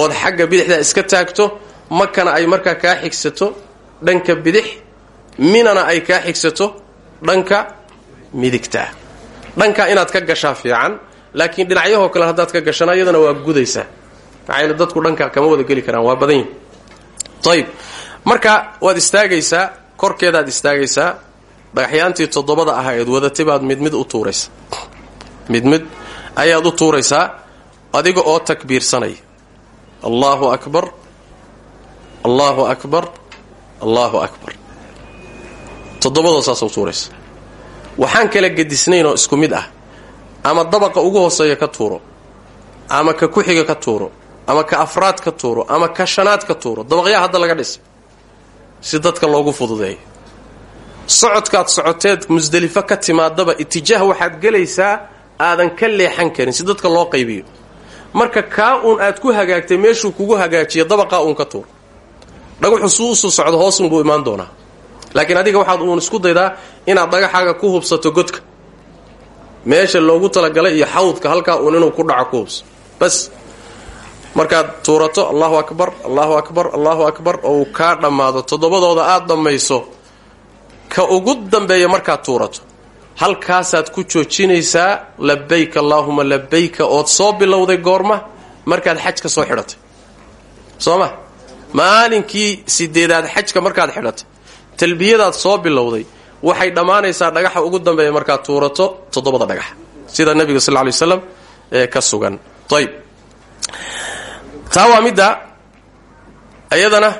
ood xagga bidixdaa iska taagto makana ay markaa kaa xigsato dhanka bidix minana ay kaa xigsato dhanka midigtaa dhankaa inaad ka gashaa fiican laakiin dhinacyahoo kale haddaad ka gashana iyadana waa gudaysaa maxaa dadku dhanka kama wada geli karaan waa badan yihiin marka waad istaagaysaa korkeedaad istaagaysaa dhagaxyaantii toddobada ah eed wadatay baad mid mid u tuuraysa. Mid mid ayaad u tuuraysaa adiga oo takbiirsanaya allahu akbar allahu akbar allahu akbar. Toddobadoo saasa u tuuraysa waxaan kala gedisnayn oo isku mid ah. Ama dabaqa ugu hooseeya ka tuuro. Ama ka ku-xiga ka tuuro. Ama ka afraad ka tuuro. Ama ka shanaad ka tuuro. Dabaqyaa hadda laga dhisay si dadka loogu fududeeyo. Socodkaad socoteed musdelifo ka timaadaba itijaah waxaad gelaysaa aadan ka leexan karin si dadka loo qaybiyo marka kaa uun aad ku hagaagtay meeshuu kugu hagaajiya dabaqaa uun ka tuur. Dhagaxu suu usuu socdo hoosunbuu imaan doonaa. Laakiin adiga waxaad uun isku daydaa inaad dhagaxaaga ku hubsato godka. Meesha loogu talagalay iyo xawdka halkaa uun inuu ku dhaco ku hubso. Bas markaad tuurato allahu akbar allahu akbar allahu akbar oo uu kaa dhammaado toddobadooda aad dhammayso ka ugu dambeeya markaad tuurato halkaasaad ku joojinaysaa labayk allaahuma labayka ood soo bilowday goorma markaad xajka soo xidhatay. Soo ma? Maalinkii sideedaad xajka markaad xidhatay talbiyadaad soo bilowday waxay dhammaanaysaa dhagaxa ugu dambeeya markaad tuurato toddobada dhagax sida nabiga sal lay waslam ee ka sugan. Ayb taa waa midda iyadana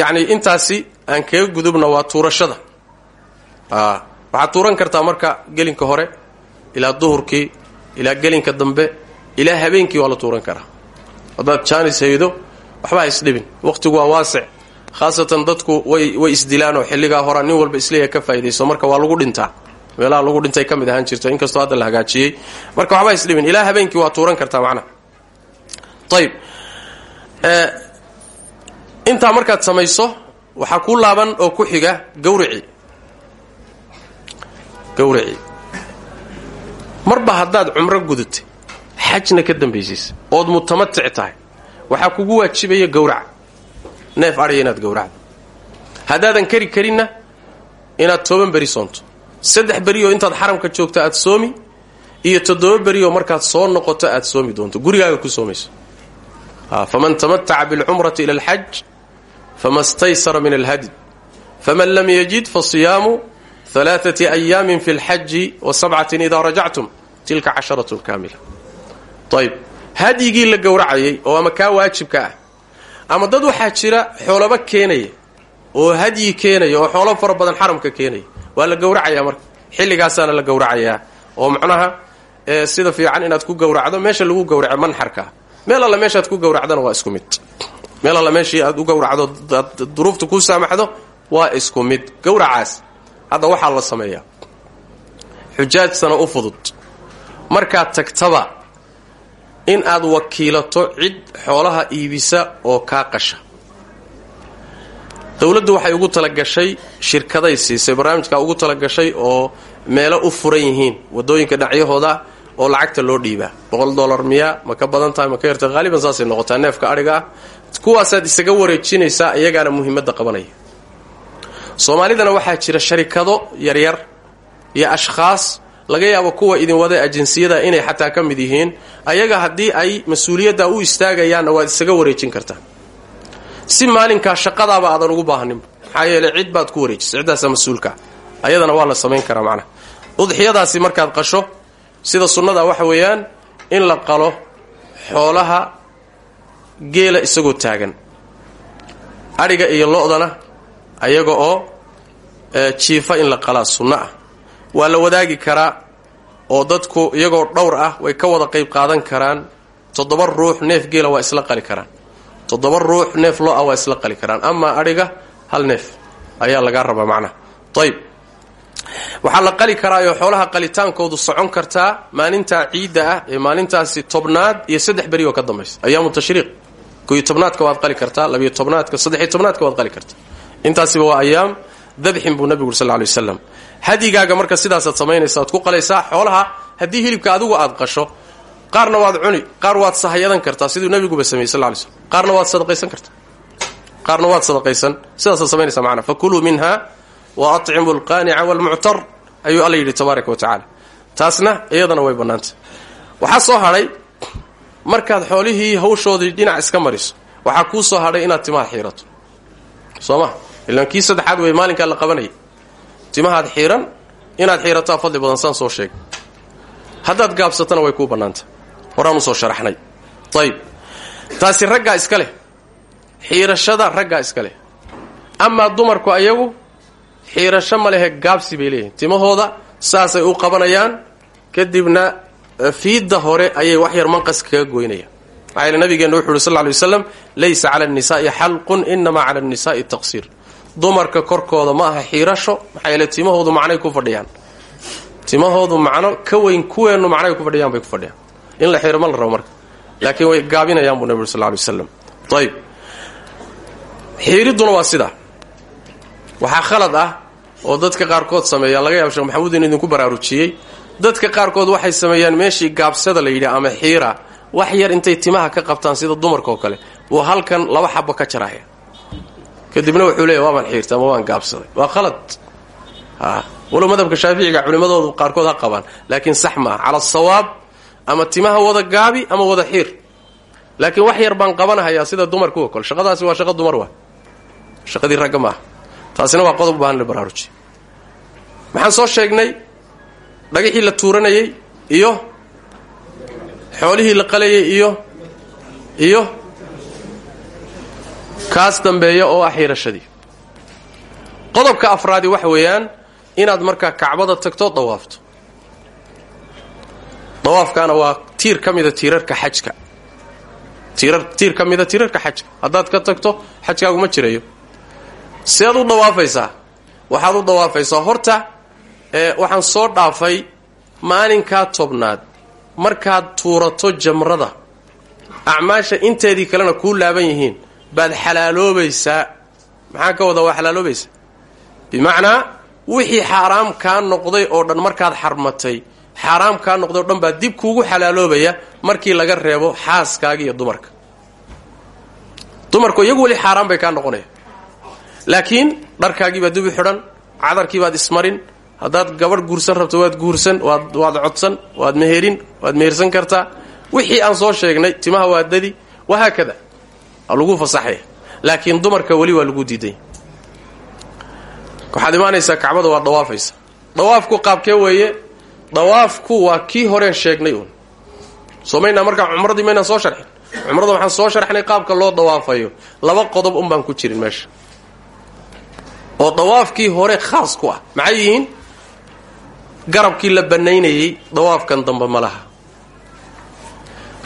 yani intaasi aan kaga gudubna waa tuurashada waxaad tuuran kartaa marka gelinka hore ilaa duhurkii ilaa gelinka dambe ilaa habeenkii waa la tuuran karaa. Haddaad jaanis waxba ha isdhibin waqtigu waa waasic khaasatan dadku way isdilaanoo xilligaa hora nin walba isleeya ka faa'idayso marka waa lagu dhintaa meelaha lagu dhintay ka ahaan jirto inkastoo hadda la hagaajiyey. Marka waxba ha isdhibin ilaa habeenkii waa tuuran kartaa macnaha ayb intaa markaad samayso waxaa ku laaban oo ku xiga gawrici gawrici marba haddaad cumro gudatay xajna ka dambaysiisa ood mutamatic tahay. Waxaa kugu waajibaya gawraca neef adhiya inaad gawracdo. Haddaadan kari karinna inaad toban beri soonto. Saddex berioo intaad xaramka joogto aad soomi iyo toddoba berioo markaad soo noqoto aad soomi doonto. Gurigaaga ku soomayso. Faman tamataca bilcumrati ila alxaj fama staysara min alhadi. Faman lam yajid fasiyaamu alaaati ayaamin fi lxaji wa sabcatin idaa rajactum tilka casharatun kaamila ayb hadyigii la gowracayay oo ama kaa waajibka ah ama dad waxaa jira xoolaba keenaya oo hadyi keenaya oo xoolo fara badan xaramka keenaya waa la gowracayaa marka xilligaasaana la gowracayaa oo macnaha sida fiican inaad ku gowracdo meesha lagu gowraco manxarka meel alla meeshaad ku gowracdana waa isku mid meel alla meeshii aad u gowracdo duruufta ku saamaxdo waa isku mid hadda waxaa la sameeyaa. Xujaajtana u fudud. Markaad tagtaba in aad wakiilato cid xoolaha iibisa oo kaa qasha. Dowladdu waxay ugu talagashay shirkaday siisay barnaamijkaa ugu talagashay oo meelo u furan yihiin waddooyinka dhacyahooda oo lacagta loo dhiibaa. Boqol dolar miya ma ka badan tahay ma ka yarta haaliban saasay noqotaa neefka adhiga ah kuwaasaad isaga wareejinaysaa iyagaana muhiimadda qabanaya soomaalidana waxaa jira sharikado yaryar iyo ashkhaas laga yaabo kuwa idin wada ajinsiyada inay xataa ka mid yihiin. Ayaga haddii ay mas'uuliyadda u istaagayaanna waad isaga wareejin kartaa si maalinkaa shaqadaaba aadan ugu baahaninba maxaa yeeley cid baad ku wareejisa ciddaasa mas'uulkaa ayadana waa la samayn karaa macnaha. Udxiyadaasi markaad qasho sida sunnada waxa weeyaan in la qalo xoolaha geela isagoo taagan. Adhiga iyo lo-dana ayaga oo jiifa in la qalaa sunno ah. Waa la wadaagi karaa oo dadku iyagoo dhowr ah way ka wada qayb qaadan karaan. Toddoba ruux neef geela waa isla qali karaan. Toddoba ruux neef lo'ah waa isla qali karaan. Amaa adhiga hal neef ayaa lagaa rabaa macnaha. Ayb waxaa la qali karaayoo xoolaha qalitaankoodu socon kartaa maalintaa ciidda ah ee maalintaasi tobnaad iyo saddex beri oo ka dambaysa. Ayaamu tashriiq. Koyo tobnaadka waad qali kartaa labiyo tobnaadka saddexiyo tobnaadka waad qali kartaa. Intaasiba waa ayaam dabxin buu nabigu uri sal lay waslam hadigaaga marka sidaasaad samaynaysa waad ku qalaysaa xoolaha haddii hilibka adigu aad qasho qaarna waad cuni qaar waad sahyadan kartaa siduu nabiguba sameeyey sal lay slm qaarna waad sadaqaysan kartaa. Qaarna waad sadaqaysan. Sidaasaad samaynaysa macana fakuluu minha wa atcimu alqaanica waalmuctar ayuu alla yidhi tabaaraka wa tacaala taasna iyadana way bannaantay. Waxaa soo hadhay markaad xoolihii hawshoodii dhinac iska mariso waxaa kuu soo hadhay inaad timaha xiirato. Soo ilaan kii saddexaad wey maalinkaa la qabanayay timahaad xiiran inaad xiirataa fadli badan saan soo sheegay haddaad gaabsatana way kuu bannaantay horaanu soo sharaxnay. Ayib taasi raggaa iska leh. Xiirashada raggaa iska leh. Amaa dumarku ayagu xiirasho ma lehe gaabsi bay leeyihiin timahooda saasay u qabanayaan. Kadibna fiidda hore ayay wax yar manqas kaga goynayaan. Maxaa yeele nabigeenna wuxu uhi sal ly waslam laysa cala annisaa'i xalqun inamaa cala annisaai dumarka korkooda ma aha xiirasho maxaa yeele timahoodu macnay ku fadhiyaan. Timahoodu macno ka weyn kuweennu macnay ku fadhiyaan bay ku fadhiyaan. In la xiiro ma la rabo marka. Laakiin way gaabinayaan buu nabi sal ly waslam ayb xiiridduna waa sidaa waxaa khalad ah oo dadka qaarkood sameeyaan. Laga yaaba maxamuud in idinku baraarujiyey dadka qaarkood waxay sameeyaan meeshii gaabsada la yidhi ama xiira. Wax yar intay timaha ka qabtaan sida dumarka oo kale. Wuu halkan laba xabo ka jaraya kadibna wuxuu leeya waabaan xiirta ama waan gaabsaday waa khalad. Walow madhabka shaaficiga culimmadoodu qaarkood ha qabaan laakiin sax maaha cala asawaab ama timaha wada gaabi ama wada xiir. Laakiin wax yar baan qabanahayaa sida dumarkuwa kole shaqadaasi waa shaqo dumar wa shaqadii ragga taasina waa qodob u baahan baraaruji. Maxaan soo sheegnay dhagaxii la tuuranayay iyo xoolihii la qalayay iyo iyo kaas dambeeya oo ah qodobka afraadi waxa weeyaan inaad markaa kacbada tagto dawaafto. Dawaafkaana waa tiir ka mida tiirarka xajka. Tiir ka mida tiirarka xajka. Haddaad ka tagto xajkaagu ma jirayo seed u dawaafaysaa waxaad u dawaafaysaa. Horta ee waxaan soo dhaafay maalinkaa tobnaad. Markaad tuurato jamrada acmaasha inteedii kalena kuu laaban yihiin baad xalaaloobaysaa. Maxaa ka wada waa xalaaloobaysaa bimacnaa wixii xaaraam kaa noqday oo dhan markaad xarmatay xaaraam kaa noqday o dhan baa dib kuugu xalaaloobaya markii laga reebo xaaskaaga iyo dumarka. Dumarku iyagu weli xaaraan bay kaa noqonaya. Laakiin dharkaagii baad dubi xidhan cadarkii baad ismarin haddaad gabadh guursan rabto waad guursan waad waad codsan waad meherin waad mehersan kartaa. Wixii aan soo sheegnay timaha waa dadi wahaakada waa lagu fasaxaya laakiin dumarka weli waa lagu diiday. Waxaad imaanaysaa kacbada waa dawaafaysa. Dawaafku qaabkee weeye? Dawaafku waa kii horeen sheegnay uun. Soo maynaa markaa cumradii maynaan soo sharxin. Cumrada waxaan soo sharxnay qaabka loo dawaafayo. Laba qodob un baan ku jirin meesha. Oo dawaafkii hore khaas ku ah. Maxay yihiin? Garabkii la bannaynayey dawaafkan dambe ma laha.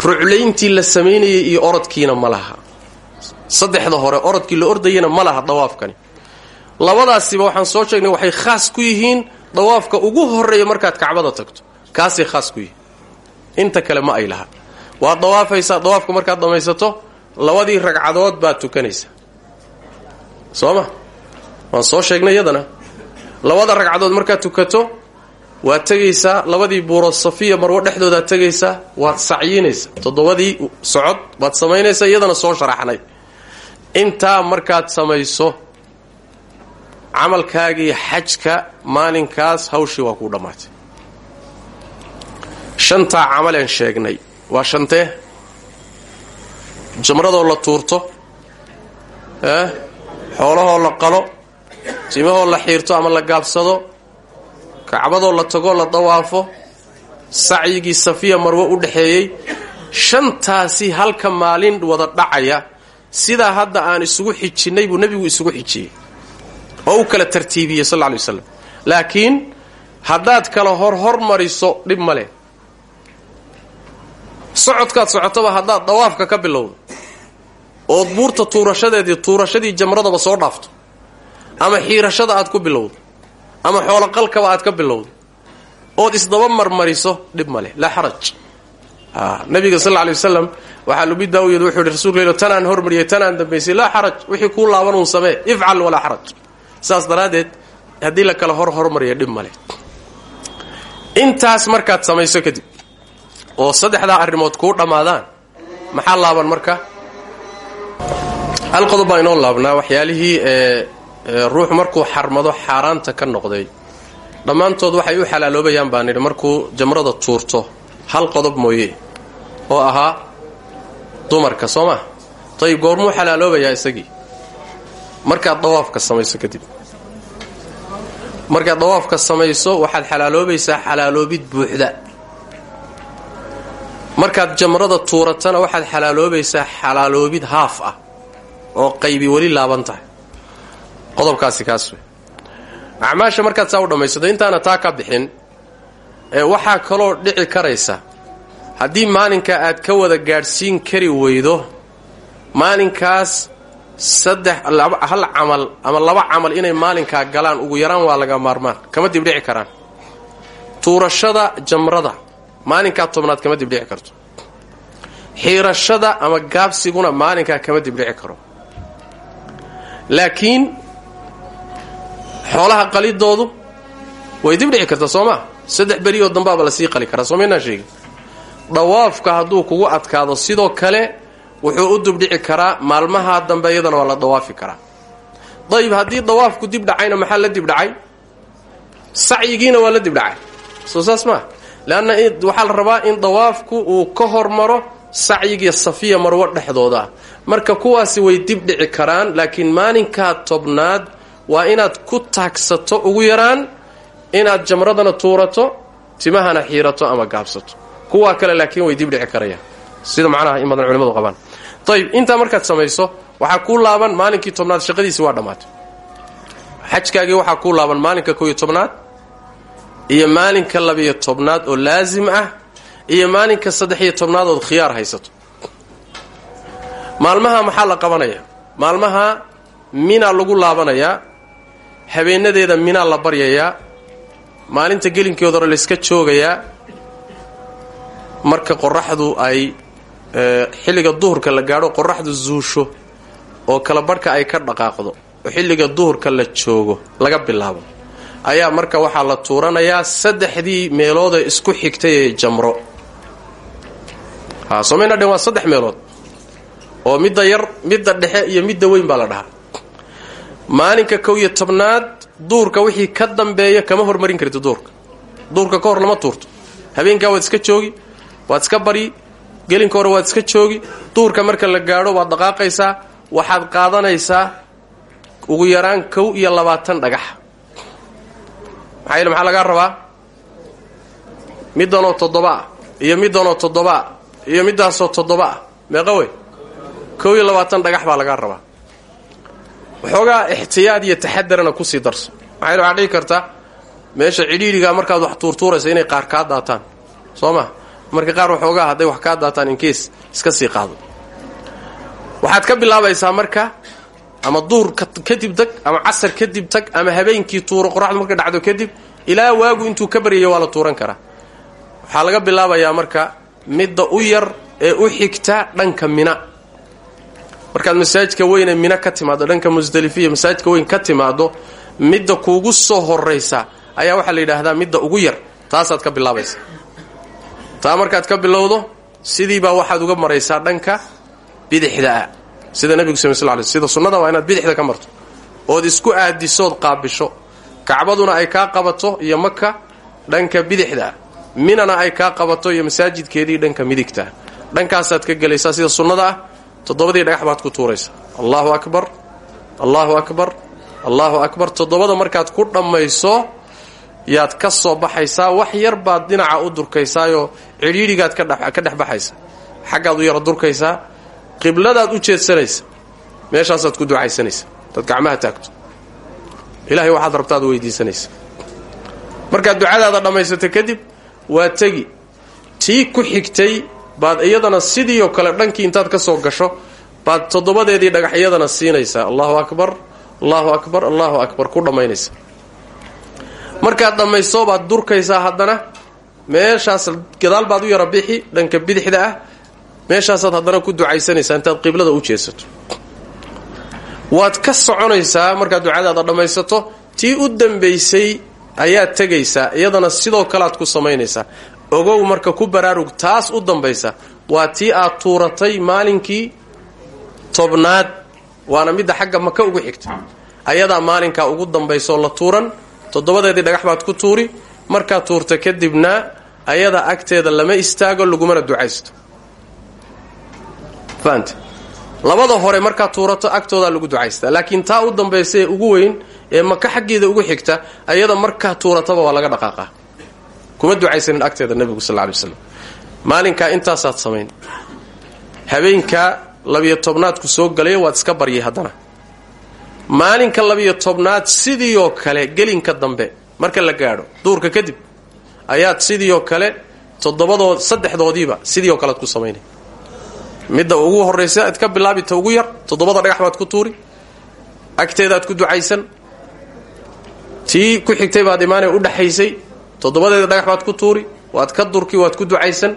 Ruclayntii la samaynayey iyo orodkiina ma laha saddexda hore orodkii la ordayana ma laha dawaafkani. Labadaasiba waxaan soo sheegnay waxay khaas ku yihiin dawaafka ugu horreeya markaad kacbada tagto. Kaasay khaas ku yihiin. Inta kale ma ay laha. Waad dawaafaysaa dawaafka markaad dhammaysato labadii ragcadood baad tukanaysaa soo ma? Waan soo sheegnay iyadana labada ragcadood markaad tukato waad tegaysaa labadii buuro safiya marwo dhexdoodaad tegaysaa waad sacyinaysaa toddobadii socod baad samaynaysaa iyadana soo sharaxnay intaa markaad samayso camalkaagii xajka maalinkaas hawshii waa kuu dhammaatay shantaa camaleen sheegnay. Waa shantee jamradoo la tuurto? Xoolahoo la qalo? Timahoo la xiirto ama la gaabsado? Kacbadoo la tagoo la dawaafo? Sacyigii safiya marwo u dhexeeyey shantaasi halka maalin wada dhacaya sidaa hadda aan isugu xijinnay buu nebigu isugu xijiyey. Oo u kala tartiibiyey sal lay waslam laakiin haddaad kala hor hormariso dhib ma leh. Socodkaad socotoba haddaad dawaafka ka bilowdo ood buurta tuurashadeedii tuurashadii jamradaba soo dhaafto ama xiirashada aad ku bilowdo ama xooloqalkaba aad ka bilowdo ood isdaba marmariso dhib ma leh. Laa xaraj. Nabiga sal lla lay wasalam waxaa lubi daawiyad wuxuu yidhi rasulka ilo tanaan hormariyay tanaan dambaysay laa xaraj. Wixii kuu laaban uun samee ifcal walaa xaraj. Saas daraaddeed haddii la kala hor hormariya dhib male intaas markaad samayso kadib oo saddexdaa arrimood kuu dhammaadaan maxaa laaban marka? Hal qodob inoo laabnaa waxyaalihii ee ruux markuu xarmado xaaraanta ka noqday. Dhammaantood waxay u xalaaloobayaan baan markuu jamrada tuurto hal qodob mooye oo ahaa dumarka soo maa dayib goormuu xalaaloobayaa isagii? Markaad dawaafka samayso kadib. Markaad dawaafka samayso waxaad xalaaloobaysaa xalaaloobid buuxda. Markaad jamrada tuuratana waxaad xalaaloobaysaa xalaaloobid haaf ah oo qaybi weli laaban tahay. Qodobkaasi kaas wey. Acmaasha markaad saa u intaana taa ka bixin ee waxaa kaloo dhici karaysa haddii maalinka aad ka wada gaadhsiin kari weydo maalinkaas saddex hal camal ama laba camal inay maalinkaa galaan ugu yaraan waa laga maarmaan. Kama dibdhici karaan. Tuurashada jamrada. Maalinkaa tobnaad kama dibdhici karto. Xiirashada ama gaabsiguna maalinkaa kama dibdhici karo. Laakiin xoolaha qalidoodu way dibdhici kartaa soo maa saddex berioo dambaaba la sii qali karaa soo maynaa sheegin dawaafka hadduu kugu adkaado sidoo kale wuxuu u dibdhici karaa maalmaha dambe iyadana waa la dawaafi karaa. Dayib haddii dawaafku dib dhacayna maxaa la dibdhacay sacyigiina waa la dibdhacay soo saas maa leanna waxaa la rabaa in dawaafku uu ka hormaro sacyigiiyo safiya marwo dhexdooda. Marka kuwaasi way dibdhici karaan laakiin maalinkaa tobnaad waa inaad ku taagsato ugu yaraan inaad jamradana tuurato timahana xiirato ama gaabsato kuwaa kale laakiin way dibdhici karayaan. Sida macnaha in badan culimadu qabaan. Ayib intaa markaad samayso waxaa kuu laaban maalinkii tobnaad shaqadiisi waa dhammaatay xajkaagii waxaa kuu laaban maalinka kow iyo tobnaad iyo maalinka labiyo tobnaad oo laasim ah iyo maalinka saddex-iyo tobnaad khiyaar haysato. Maalmaha maxaa la qabanayaa maalmaha minaa lagu laabanayaa habeenadeeda minaa la baryayaa maalinta gelinkeeda hore layska joogayaa marka qoraxdu ay xilliga duhurka la gaadho qoraxdu zuusho oo kala barhka ay ka dhaqaaqdo oo xilliga duhurka la joogo laga bilaabo. Ayaa marka waxaa la tuuranayaa saddexdii meeloodee isku xigtay ee jamro. Somayna dhen waa saddex meelood. Oo midda yar midda dhexe iyo midda weyn baa la dhahaa. Maalinka kow iyo tobnaad duurka wixii ka dambeeya kama hormarin karti duurka duurka ka hor lama tuurto. Habeenkaa waad iska joogi waad iska baryi gelinka hore waad iska joogi duurka marka la gaadho waad dhaqaaqaysaa waxaad qaadanaysaa ugu yaraan kow iyo labaatan dhagax. Maxaa yeele maxaa lagaa rabaa? Middanoo toddoba ah iyo middanoo toddoba ah iyo middaasoo toddoba. Ah meeqa wey? Kow iyo labaatan dhagax baa lagaa rabaa. Waxoogaa ixtiyaad iyo taxadarana ku sii darso. Maxaa yeele waxaa dhihi karta meesha cidhiidhigaa markaad wax tuurtuuraysa inay qaar kaa daataan. Soo marka qaar waxoogaa hadday wax kaa daataan inkees iska sii qaado. Waxaad ka bilaabaysaa marka ama duur kadib tag ama casar kadib tag ama habeenkii tuuro qoraxdu marka dhacdo kadib ilaa waagu intuu ka baryayo waa la tuuran karaa. Waxaa laga bilaabayaa marka midda u yar ee u xigta dhanka mina. Markaad masaajidka weyne mina ka timaado dhanka musdalifiya masaajidka weyn ka timaado midda kuugu soo horaysa ayaa waxaa la yidhaahdaa midda ugu yar taasaad ka bilaabaysa taa markaad ka bilowdo sidiibaa waxaad uga maraysaa dhanka bidixdaa sida nebigu sal sl lay sida sunnada waa inaad bidixda ka marto. Ood isku aadisood qaabisho. Kacbaduna ay kaa qabato iyo maka dhanka bidixdaa minana ay kaa qabato iyo masaajidkeedii dhanka midigtaa dhankaasaad ka gelaysaa sida sunnada ah toddobadii dhagax baad ku tuuraysaa. Allahu akbar allahu akbar allahu akbar. Toddobada markaad ku dhammayso yaad ka soo baxaysaa wax yar baad dhinaca u durkaysaayoo cidhiidhigaad ka dhex baxaysa xaggaad u yara durkaysaa qibladaad u jeedsanaysa meeshaasaad ku ducaysanaysa dad gacmaha taagto. Ilaahay waxaad rabtaad weydiisanaysa markaad ducadaada dhammaysato kadib waa tegi. Tii ku xigtay baad iyadana sidii oo kale dhankii intaad ka soo gasho baad toddobadeedii dhagax iyadana siinaysaa. Allahu akbar allahu akbar allahu akbar ku dhammaynaysa markaad dhammayso baad durkaysaa haddana. Meeshaas gadaal baad u yara bixi dhanka bidixda ah. Meeshaasaad haddana ku ducaysanaysaa intaad qiblada u jeesato. Waad ka soconaysaa markaad ducadaada dhammaysato tii u dambaysay ayaad tegaysaa iyadana sidoo kalead ku samaynaysaa. Ogow marka ku baraarug taas u dambaysa waa tii aad tuuratay maalinkii tobnaad waana midda xagga maka ugu xigta. Ayadaa maalinkaa ugu dambaysaoo la tuuran toddobadeedii dhagax baad ku tuuri markaad tuurta kadibna ayada agteeda lama istaago lagumana ducaysto. Fahamte labada hore markaad tuurato agtoodaa lagu ducaystaa laakiin taa u dambaysa ee ugu weyn ee maka xaggeeda ugu xigta ayada markaa tuurataba waa laga dhaqaaqaa kuma ducaysanin agteeda nebigu sal ly waslam maalinkaa intaasaad samayn. Habeenkaa labiyo tobnaadku soo galaya waad iska baryay haddana maalinka labiyo tobnaad sidiioo kale gelinka dambe marka la gaadho duurka kadib ayaad sidiioo kale toddobadood saddexdoodiiba sidiioo kalead ku samaynay. Midda ugu horraysa ad ka bilaabita ugu yar toddobada dhagax baad ku tuuri agteedaad ku ducaysan tii ku xigtay baad imaanee u dhaxaysay toddobadeeda dhagax baad ku tuuri waad ka durki waad ku ducaysan.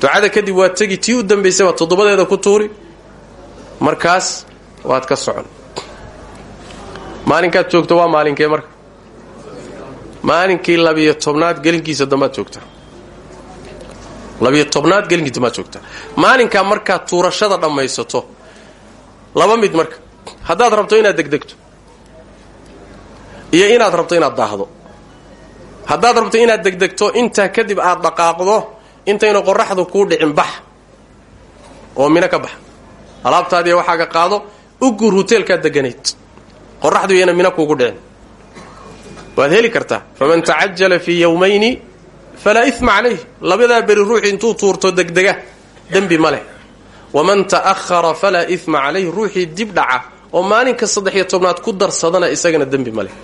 Ducada kadib waad tegi tii u dambaysay waad toddobadeeda ku tuuri. Markaas waad ka socon. Maalinkaad joogto waa maalinkee marka? Maalinkii labiyo tobnaad gelinkiisa dambaad joogtaa labiyo tobnaad gelinkiisa dambaad joogtaa maalinkaa markaad tuurashada dhammaysato laba mid marka haddaad rabto inaad degdegto iyo inaad rabto inaad daahdo. Haddaad rabto inaad degdegto intaa kadib aad dhaqaaqdo intayna qoraxdu kuu dhicin bax oo mino ka bax. Alaabtaadiiy waxaaga qaado u guur huteelkaad deganayd qoraxdu iyana mina kuugu dhicin. Waad heli kartaa. Faman tacajala fii yowmayni falaa ima calayh. Labadaa beri ruuxi intuu tuurto degdega dembi ma leh. Waman ta'ahara falaa ima calayh. Ruuxii dib dhaca oo maalinka saddex-iyo tobnaad ku darsadana isagana dembi ma leh.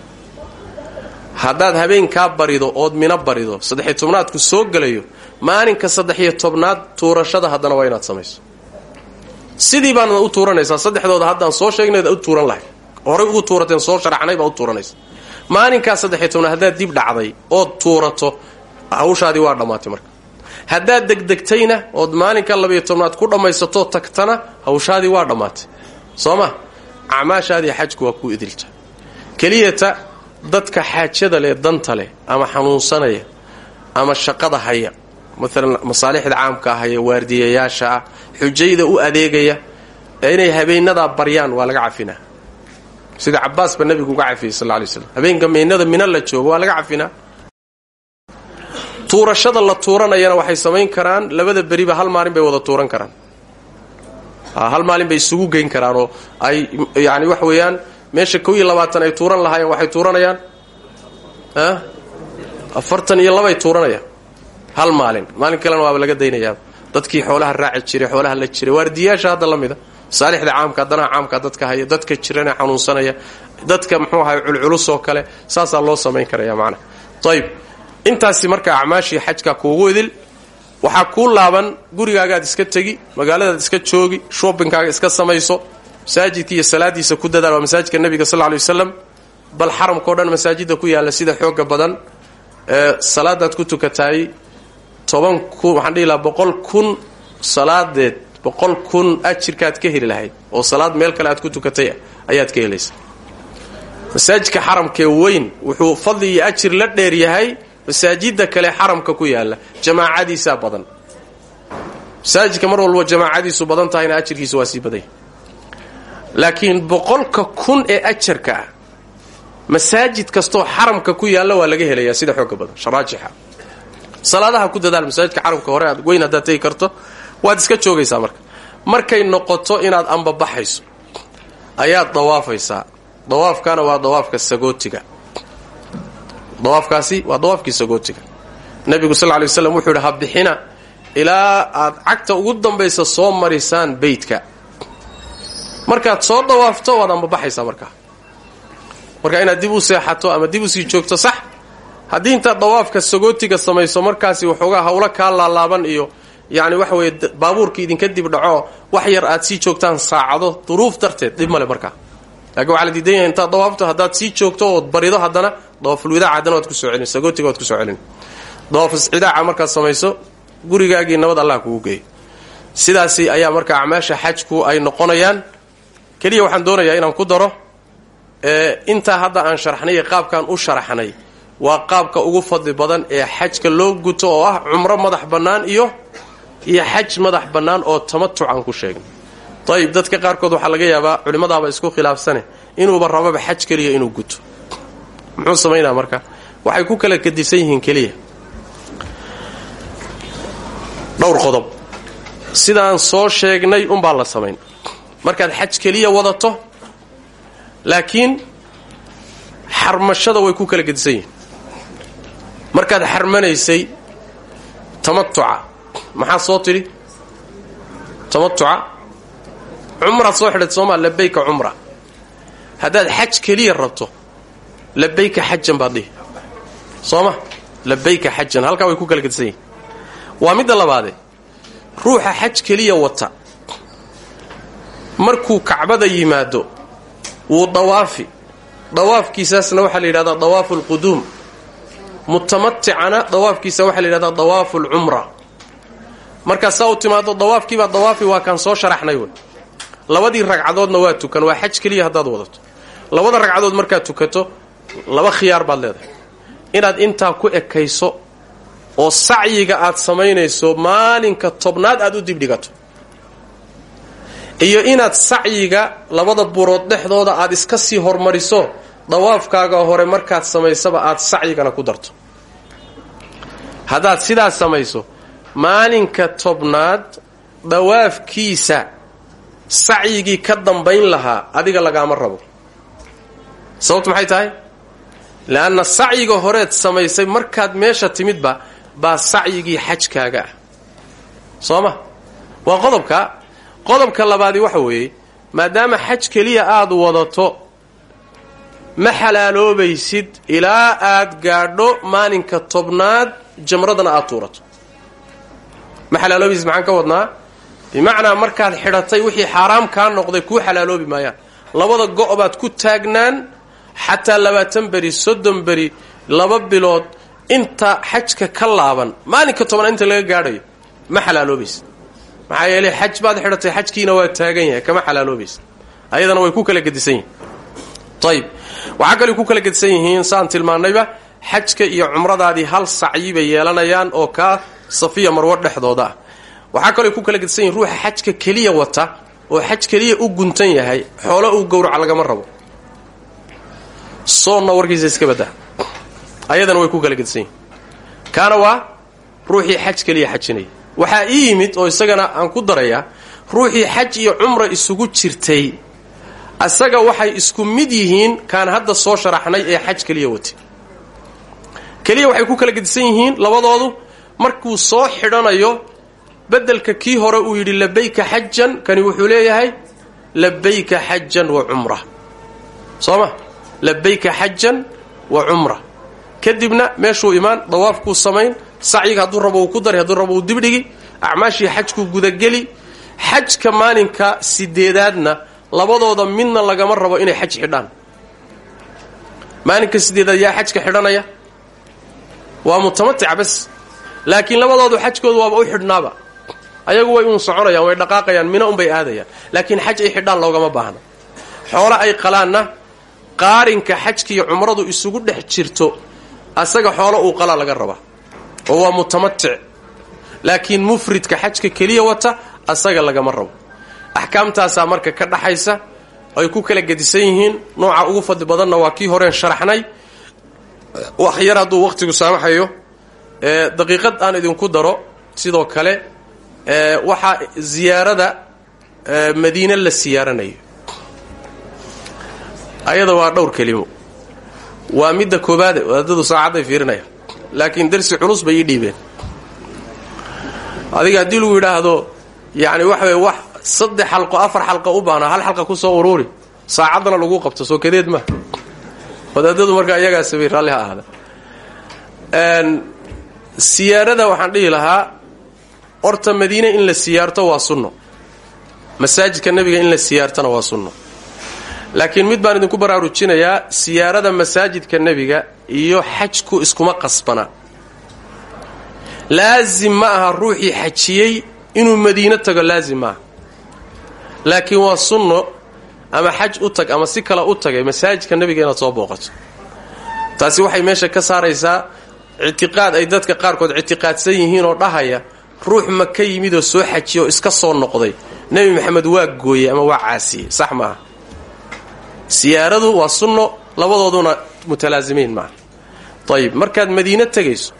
Haddaad habeenkaa barido ood mino barido saddex-iyo tobnaadku soo gelayo maalinka saddex-iyo tobnaad tuurashada haddana waa inaad samayso sidii baanad u tuuranaysaa saddexdooda haddaan soo sheegnayd u tuuran lahay. Horay ugu tuurateen soo sharaxnay baa u tuuranaysa maalinkaa saddex-iyo tobnaad haddaad dib dhacday ood tuurato hawshaadii waa dhammaatay marka. Haddaad degdegtayna ood maalinka labayo tobnaad ku dhammaysato tagtana hawshaadii waa dhammaatay. Soo ma? Acmaashaadii xajku waa kuu idilta. Keliyata dadka xaajada leh danta leh ama xanuunsanaya ama shaqada haya maalan masaalixda caamka haya waardiyayaasha ah xujayda u adeegaya inay habeenadaa baryaan waa laga cafinaa. Sida cabaasba nabigu uga cafiyey sal lay slam habeenka meynada mina la joogo waa laga cafinaa. Tuurashada la tuuranayana waxay samayn karaan labada beriba hal maalin bay wada tuuran karaan. Hal maalin bay isugu geyn karaan oo ay yani wax weeyaan meesha kow iyo labaatan ay tuuran lahaayeen waxay tuuranayaan. Afartan iyo labay tuuranayaan hal maalin. Maalin kalena waaba laga daynayaa dadkii xoolaha raaci jiray xoolaha la jiray. Waardiyaasha hadda la mida. Masaalixda caamka danaha caamka dadka haya dadka jirana xanuunsanaya. Dadka muxuu ahay culculus oo kale saasaa loo samayn karaya macnaha ayib intaasi marka acmaashii xajka kuugu idil waxaa kuu laaban gurigaagaad iska tegi magaaladaad iska joogi shobinkaaga iska samayso masaajidka salaadiisa ku dadaal waa masaajidka nebiga sal lay bal xaramkao dhan masaajida ku yaalla sida xooga badan ee salaadaad ku tukataay toban kun waxaan dhihi boqol kun salaadeed boqol kun ajirkaad ka heli lahayd oo salaad meel kale aad ku tukatay ayaad ka helaysa. Masaajidka xaramkee weyn wuxuu fadli iyo ajir la dheer yahay masaajida kale xaramka ku yaalla jamaacadiisaa badan. Masaajidka mar walba jamaacadiisu badan tahayna ajirkiisa waa sii badanya laakiin boqolka kun ee ajarka masaajid kastoo xaramka ku yaalla waa laga helayaa sida xooga badan sharaajixa salaadaha ku dadaal masaajidka xaramka hore aad weyn haddaad tegi karto waad iska joogaysaa marka. Markay noqoto inaad ambabaxayso ayaad dawaafaysaa. Dawaafkana waa dawaafka sagootiga. Dawaafkaasi waa dawaafkii sagootiga. Nebigu sal lay waslam wuxuu yidhi bixina ilaa aad cagta ugu dambaysa soo marisaan beydka markaad soo dawaafto waad ambabaxaysaa markaa marka inaad dib u seexato ama dib u sii joogto sax haddii intaad dawaafka sagootiga samayso markaasi waxoogaa hawlo kaa laalaaban iyo yacni waxa weeye baabuurka idinka dib dhaco wax yar aad sii joogtaan saacado duruuf darteed dhib male markaa. Laakiin waxaa la diidan yahay dawaafto haddaad sii joogto ood barido haddana dawaafulwidaac haddana waad ku soo celin sagootiga waad ku soo celin. Dawaafiscidaaca markaad samayso gurigaagii nabad allah kugu geeyo sidaasi ayaa marka acmaasha xajku ay noqonayaan. Keliya waxaan doonayaa inaan ku daro intaa hadda aan sharxnay ee qaabkaan u sharaxnay waa qaabka ugu fadli badan ee xajka loo guto oo ah cumro madax bannaan iyo iyo xaj madax bannaan oo tamatuc aan ku sheegnay ayib dadka qaarkood waxaa laga yaabaa culimmadaaba isku khilaafsane inuuba rababa xaj keliya inuu guto. Muxuu samaynaa marka? Waxay ku kala gadisan yihiin keliya. Dhowr qodob. Sidaan soo sheegnay unbaa la samayn. Markaad xaj keliya wadato laakiin xarmashada way ku kala gedisan yihiin markaad xarmanaysay tamatuca. Maxaa soo tidhi? Tamatuca. Cumraad soo xidhat soomaa labayka cumra. Haddaad xaj keliya rabto labayka xajan baad dhihi. Sooma labayka xajan halkaa way ku kala waa midda labaade. Ruuxa xaj keliya wata. Markuu kacbada yimaado wuu dawaafi. Dawaafkiisaasna waxaa la yidhahdaa dawaafu alquduum mutamaticana dawaafkiisa waxaa la yidhahdaa dawaafu alcumra markaad saa u timaado dawaafkiibaa dawaafi waa kaan soo sharaxnay wey labadii ragcadoodna waa tukan waa xaj keliya haddaad wadato. Labada ragcadood markaad tukato laba khiyaar baad leedahay. Inaad intaa ku ekayso oo sacyiga aad samaynayso maalinka tobnaad aad u dibdhigato iyo inaad sacyiga labada burood dhexdooda aad iska sii hormariso dawaafkaaga hore markaad samaysaba aad sacyigana ku darto. Haddaad sidaas samayso maalinka tobnaad dawaafkiisa sacyigii ka dambayn lahaa adiga lagaama rabo. Sababtu maxay tahay? Leanna sacyiga horeed samaysay markaad meesha timidba baa sacyigii xajkaaga ah. Soo ma? Waa qodobka. Qodobka labaadi waxa weeye maadaama xaj keliya aad wadato ma xalaaloobaysid ilaa aad gaadho maalinka tobnaad jamradana aad tuurato. Ma xalaaloobaysid maxaan ka wadnaa? Bimacnaa markaad xidhatay wixii xaaraam kaa noqday kuu xalaaloobi maayaan. Labada go' baad ku taagnaan xataa labaatan beri soddon beri laba bilood inta xajka ka laaban. Maalinka tobnaad inta laga gaadhayo ma xalaaloobaysid. Maxaa yeeley xaj baad xidhatay xajkiina waa taagan yahay kama xalaaloobaysa ayadana way ku kala gedisan yihiin. Ayib waxaa kaley ku kala gedisan yihiin saan tilmaannayba xajka iyo cumradaadii hal sacyi bay yeelanayaan oo kaa safiya marwo dhexdooda. Ah waxaa kaley ku kala gedisan yihiin ruuxa xajka keliya wata oo xaj keliya u guntan yahay xoolo uu gowraca lagama rabo. Soonna warkiisa iska badda. Ayadana way ku kala gedisan yihiin kaana waa ruuxii xaj keliya xajinaya waxaa ii yimid oo isagana aan ku darayaa ruuxii xaj iyo cumra isugu jirtay asaga waxay isku mid yihiin kaan hadda soo sharaxnay ee xaj keliya watay keliya waxay ku kala gedisan yihiin labadoodu markuu soo xidhanayo beddelka kii hore uu yidhi labayka xajan kani wuxuu leeyahay labayka xajan wa cumra soo labayka xajan wa cumra kadibna meeshuu imaan dawaafkuu samayn sacyiga hadduu rabo uu ku dari hadduu rabo uu dibdhigi acmaashii xajkuu gudageli. Xajka maalinka sideedaadna labadooda midna lagama rabo inay xaj xidhaan. Maalinka sideedaad yaa xajka xidhanaya. Waa mutamatica bas. Laakiin labadoodu xajkoodu waaba u xidhnaaba. Ayagu way uun soconayaan way dhaqaaqayaan mina unbay aadayaan. Laakiin xaj ay xidhaan loogama baahna. Xoolo ay qalaanna qaarinka xajkiiyo cumradu isugu dhex jirto asaga xoolo uu qalaa laga rabaa. Oo waa mutamatic. Laakiin mufridka xajka keliya wata asaga lagama rabo axkaamtaasaa marka ka dhaxaysa ay ku kala gedisan yihiin nooca ugu fadli badanna waa kii horeen sharaxnay. Wax yar hadduu wakhtigu saamaxayo daqiiqad aan idinku daro sidoo kale waxaa ziyaarada madiine la siyaaranayo. Ayada waa dhowr kelimo. Waa midda koobaade wadaadadu saacadday fiirinayaan laakiin darsi culus bay ii dhiibeen. Adiga haddii lagu yidhaahdo yacni waxa weye wax saddex xalqo afar xalqa u baana hal xalqa ku soo uruuri. Saacaddana lagu qabto soo kadeed ma. Wadaadadu markaa iyagaa sabay raalli ha ahda siyaarada waxaan dhihi lahaa horta madiine in la siyaarto waa sunno. Masaajidka nebiga in la siyaartona waa sunno. Laakiin mid baan idinku baraarujinayaa siyaarada masaajidka nebiga iyo xajku iskuma qasbana. Laasim ma aha ruuxii xajiyey inuu madiino tago laasim ma aha laakiin waa sunno ama xaj u tag ama si kale u tagay masaajidka nebiga inaad soo booqato. Taasi waxay meesha ka saaraysaa ictiqaad ay dadka qaarkood ictiqaadsan yihiin oo dhahaya ruux ma ka yimid oo soo xajiya oo iska soo noqday. Nebi maxamed waa gooyey ama waa caasiyey sax maaha. Siyaaradu waa sunno labadooduna mutalaasimiin maaha. Ayib markaad madiine tegayso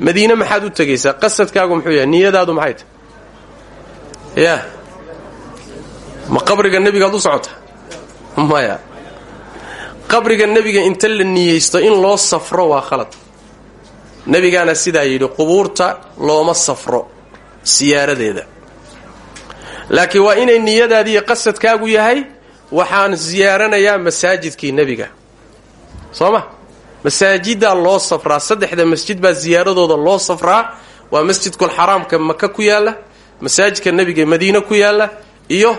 madiine maxaad u tegaysaa qasadkaagu muxuu yahay niyadaadu maxay tahy yaa ma qabriga nebigaad u socota? Maya. Qabriga nebiga inta la niyeysto in loo safro waa khalad. Nebigaana sidaa yidhi qubuurta looma safro siyaaradeeda. Laakiin waa inay niyadaadiiyo qasadkaagu yahay waxaan siyaaranayaa masaajidkii nebiga. Soo ma? Masaajiddaa loo safraa saddexda masjid baa siyaaradooda loo safraa. Waa masjidkulxaraamka maka ku yaalla masaajidka nebiga madiine ku yaalla iyo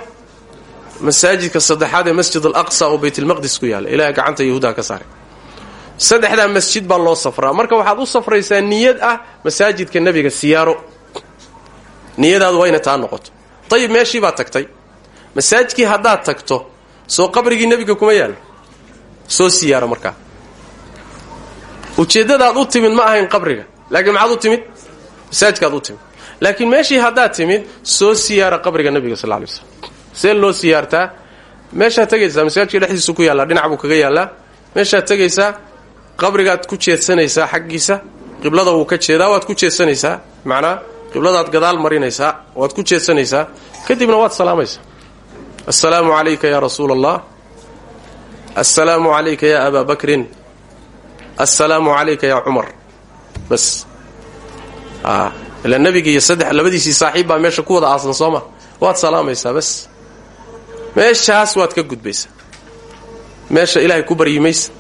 masaajidka saddexaad ee masjid alaqsa oo baytlmaqdis ku yaalla ilahay gacanta yahuudaha ka saaray. Saddexdaa masjid baa loo safraa. Marka waxaad u safraysaa niyad ah masaajidka nebiga siyaaro. Niyadaadu waa inay taa noqoto. Ayib meeshii baad tagtay. Masaajidkii haddaad tagto soo qabrigii nebiga kuma yaallo soo siyaaro markaa. Ujeeddadaad u timid ma ahayn qabriga. Laakiin maxaad u timid? Masaajidkaad u timid. Laakiin meeshii haddaad timid soo siyaara qabriga nebiga sal lay slam see loo siyaartaa meeshaad tegaysaa masaajidka dhexdiisu ku yaallaa dhinac buu kaga yaallaa meeshaad tegaysaa qabrigaad ku jeedsanaysaa xaggiisa qiblada wuu ka jeedaa waad ku jeedsanaysaa macnaa qibladaad gadaal marinaysaa waad ku jeedsanaysaa kadibna waad salaamaysaa assalaamu calayka yaa rasuula allah assalaamu calayka yaa abaa bakrin. Assalaamu calayka yaa cumar bas. Ila nebigi iyo saddex labadiisii saaxiib baa meesha ku wada aasan soo ma? Waad salaamaysaa bas meeshaas waad ka gudbaysaa. Meesha ilaahay ku baryi maysa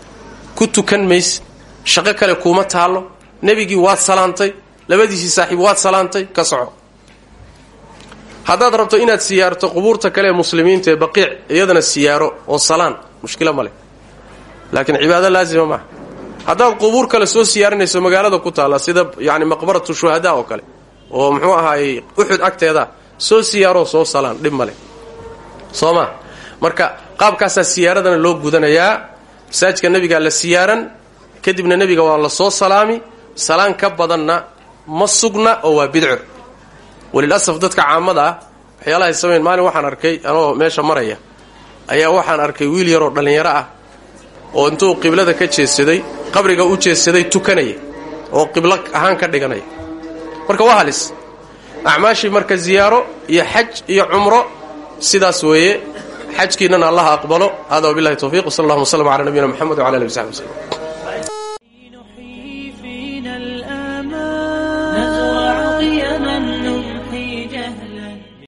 ku tukan maysa shaqo kale kuuma taallo. Nebigii waad salaantay labadiisii saaxiib waad salaantay ka soco. Haddaad rabto inaad siyaarto qubuurta kale ee muslimiinta ee baqiic iyadana siyaaro oo salaan mushkilo ma leh. Laakiin cibaado laasima maaha haddaad qubuur kale soo siyaarinayso magaalada ku taalla sida yani maqbaratu shuhadaa oo kale oo muxuu ahaayey uxud agteeda soo siyaaroo soo salaan dhib ma soo ma marka qaabkaasaa siyaaradana loo gudanayaa masaajidka nebigaa la siyaaran kadibna nebiga waa la soo salaami salaan ka badanna ma sugna oo waa bidco. Walilasaf dadka caamada ah waxyaalahay samayn maalin waxaan arkay anoo meesha maraya ayaa waxaan arkay wiil yaroo dhallinyaro ah oo intuu qiblada ka jeedsaday qabriga u jeedsaday tukanaya oo qiblo ahaan ka dhiganaya marka waa halis. Acmaashii marka ziyaaro iyo xaj iyo cumro sidaas weeye xajkiinnana allaha aqbalo. Hada wabilahi towfiiq wsal allahuma wslm cala nabiyina mxamed wcala alihi w saxbi wslm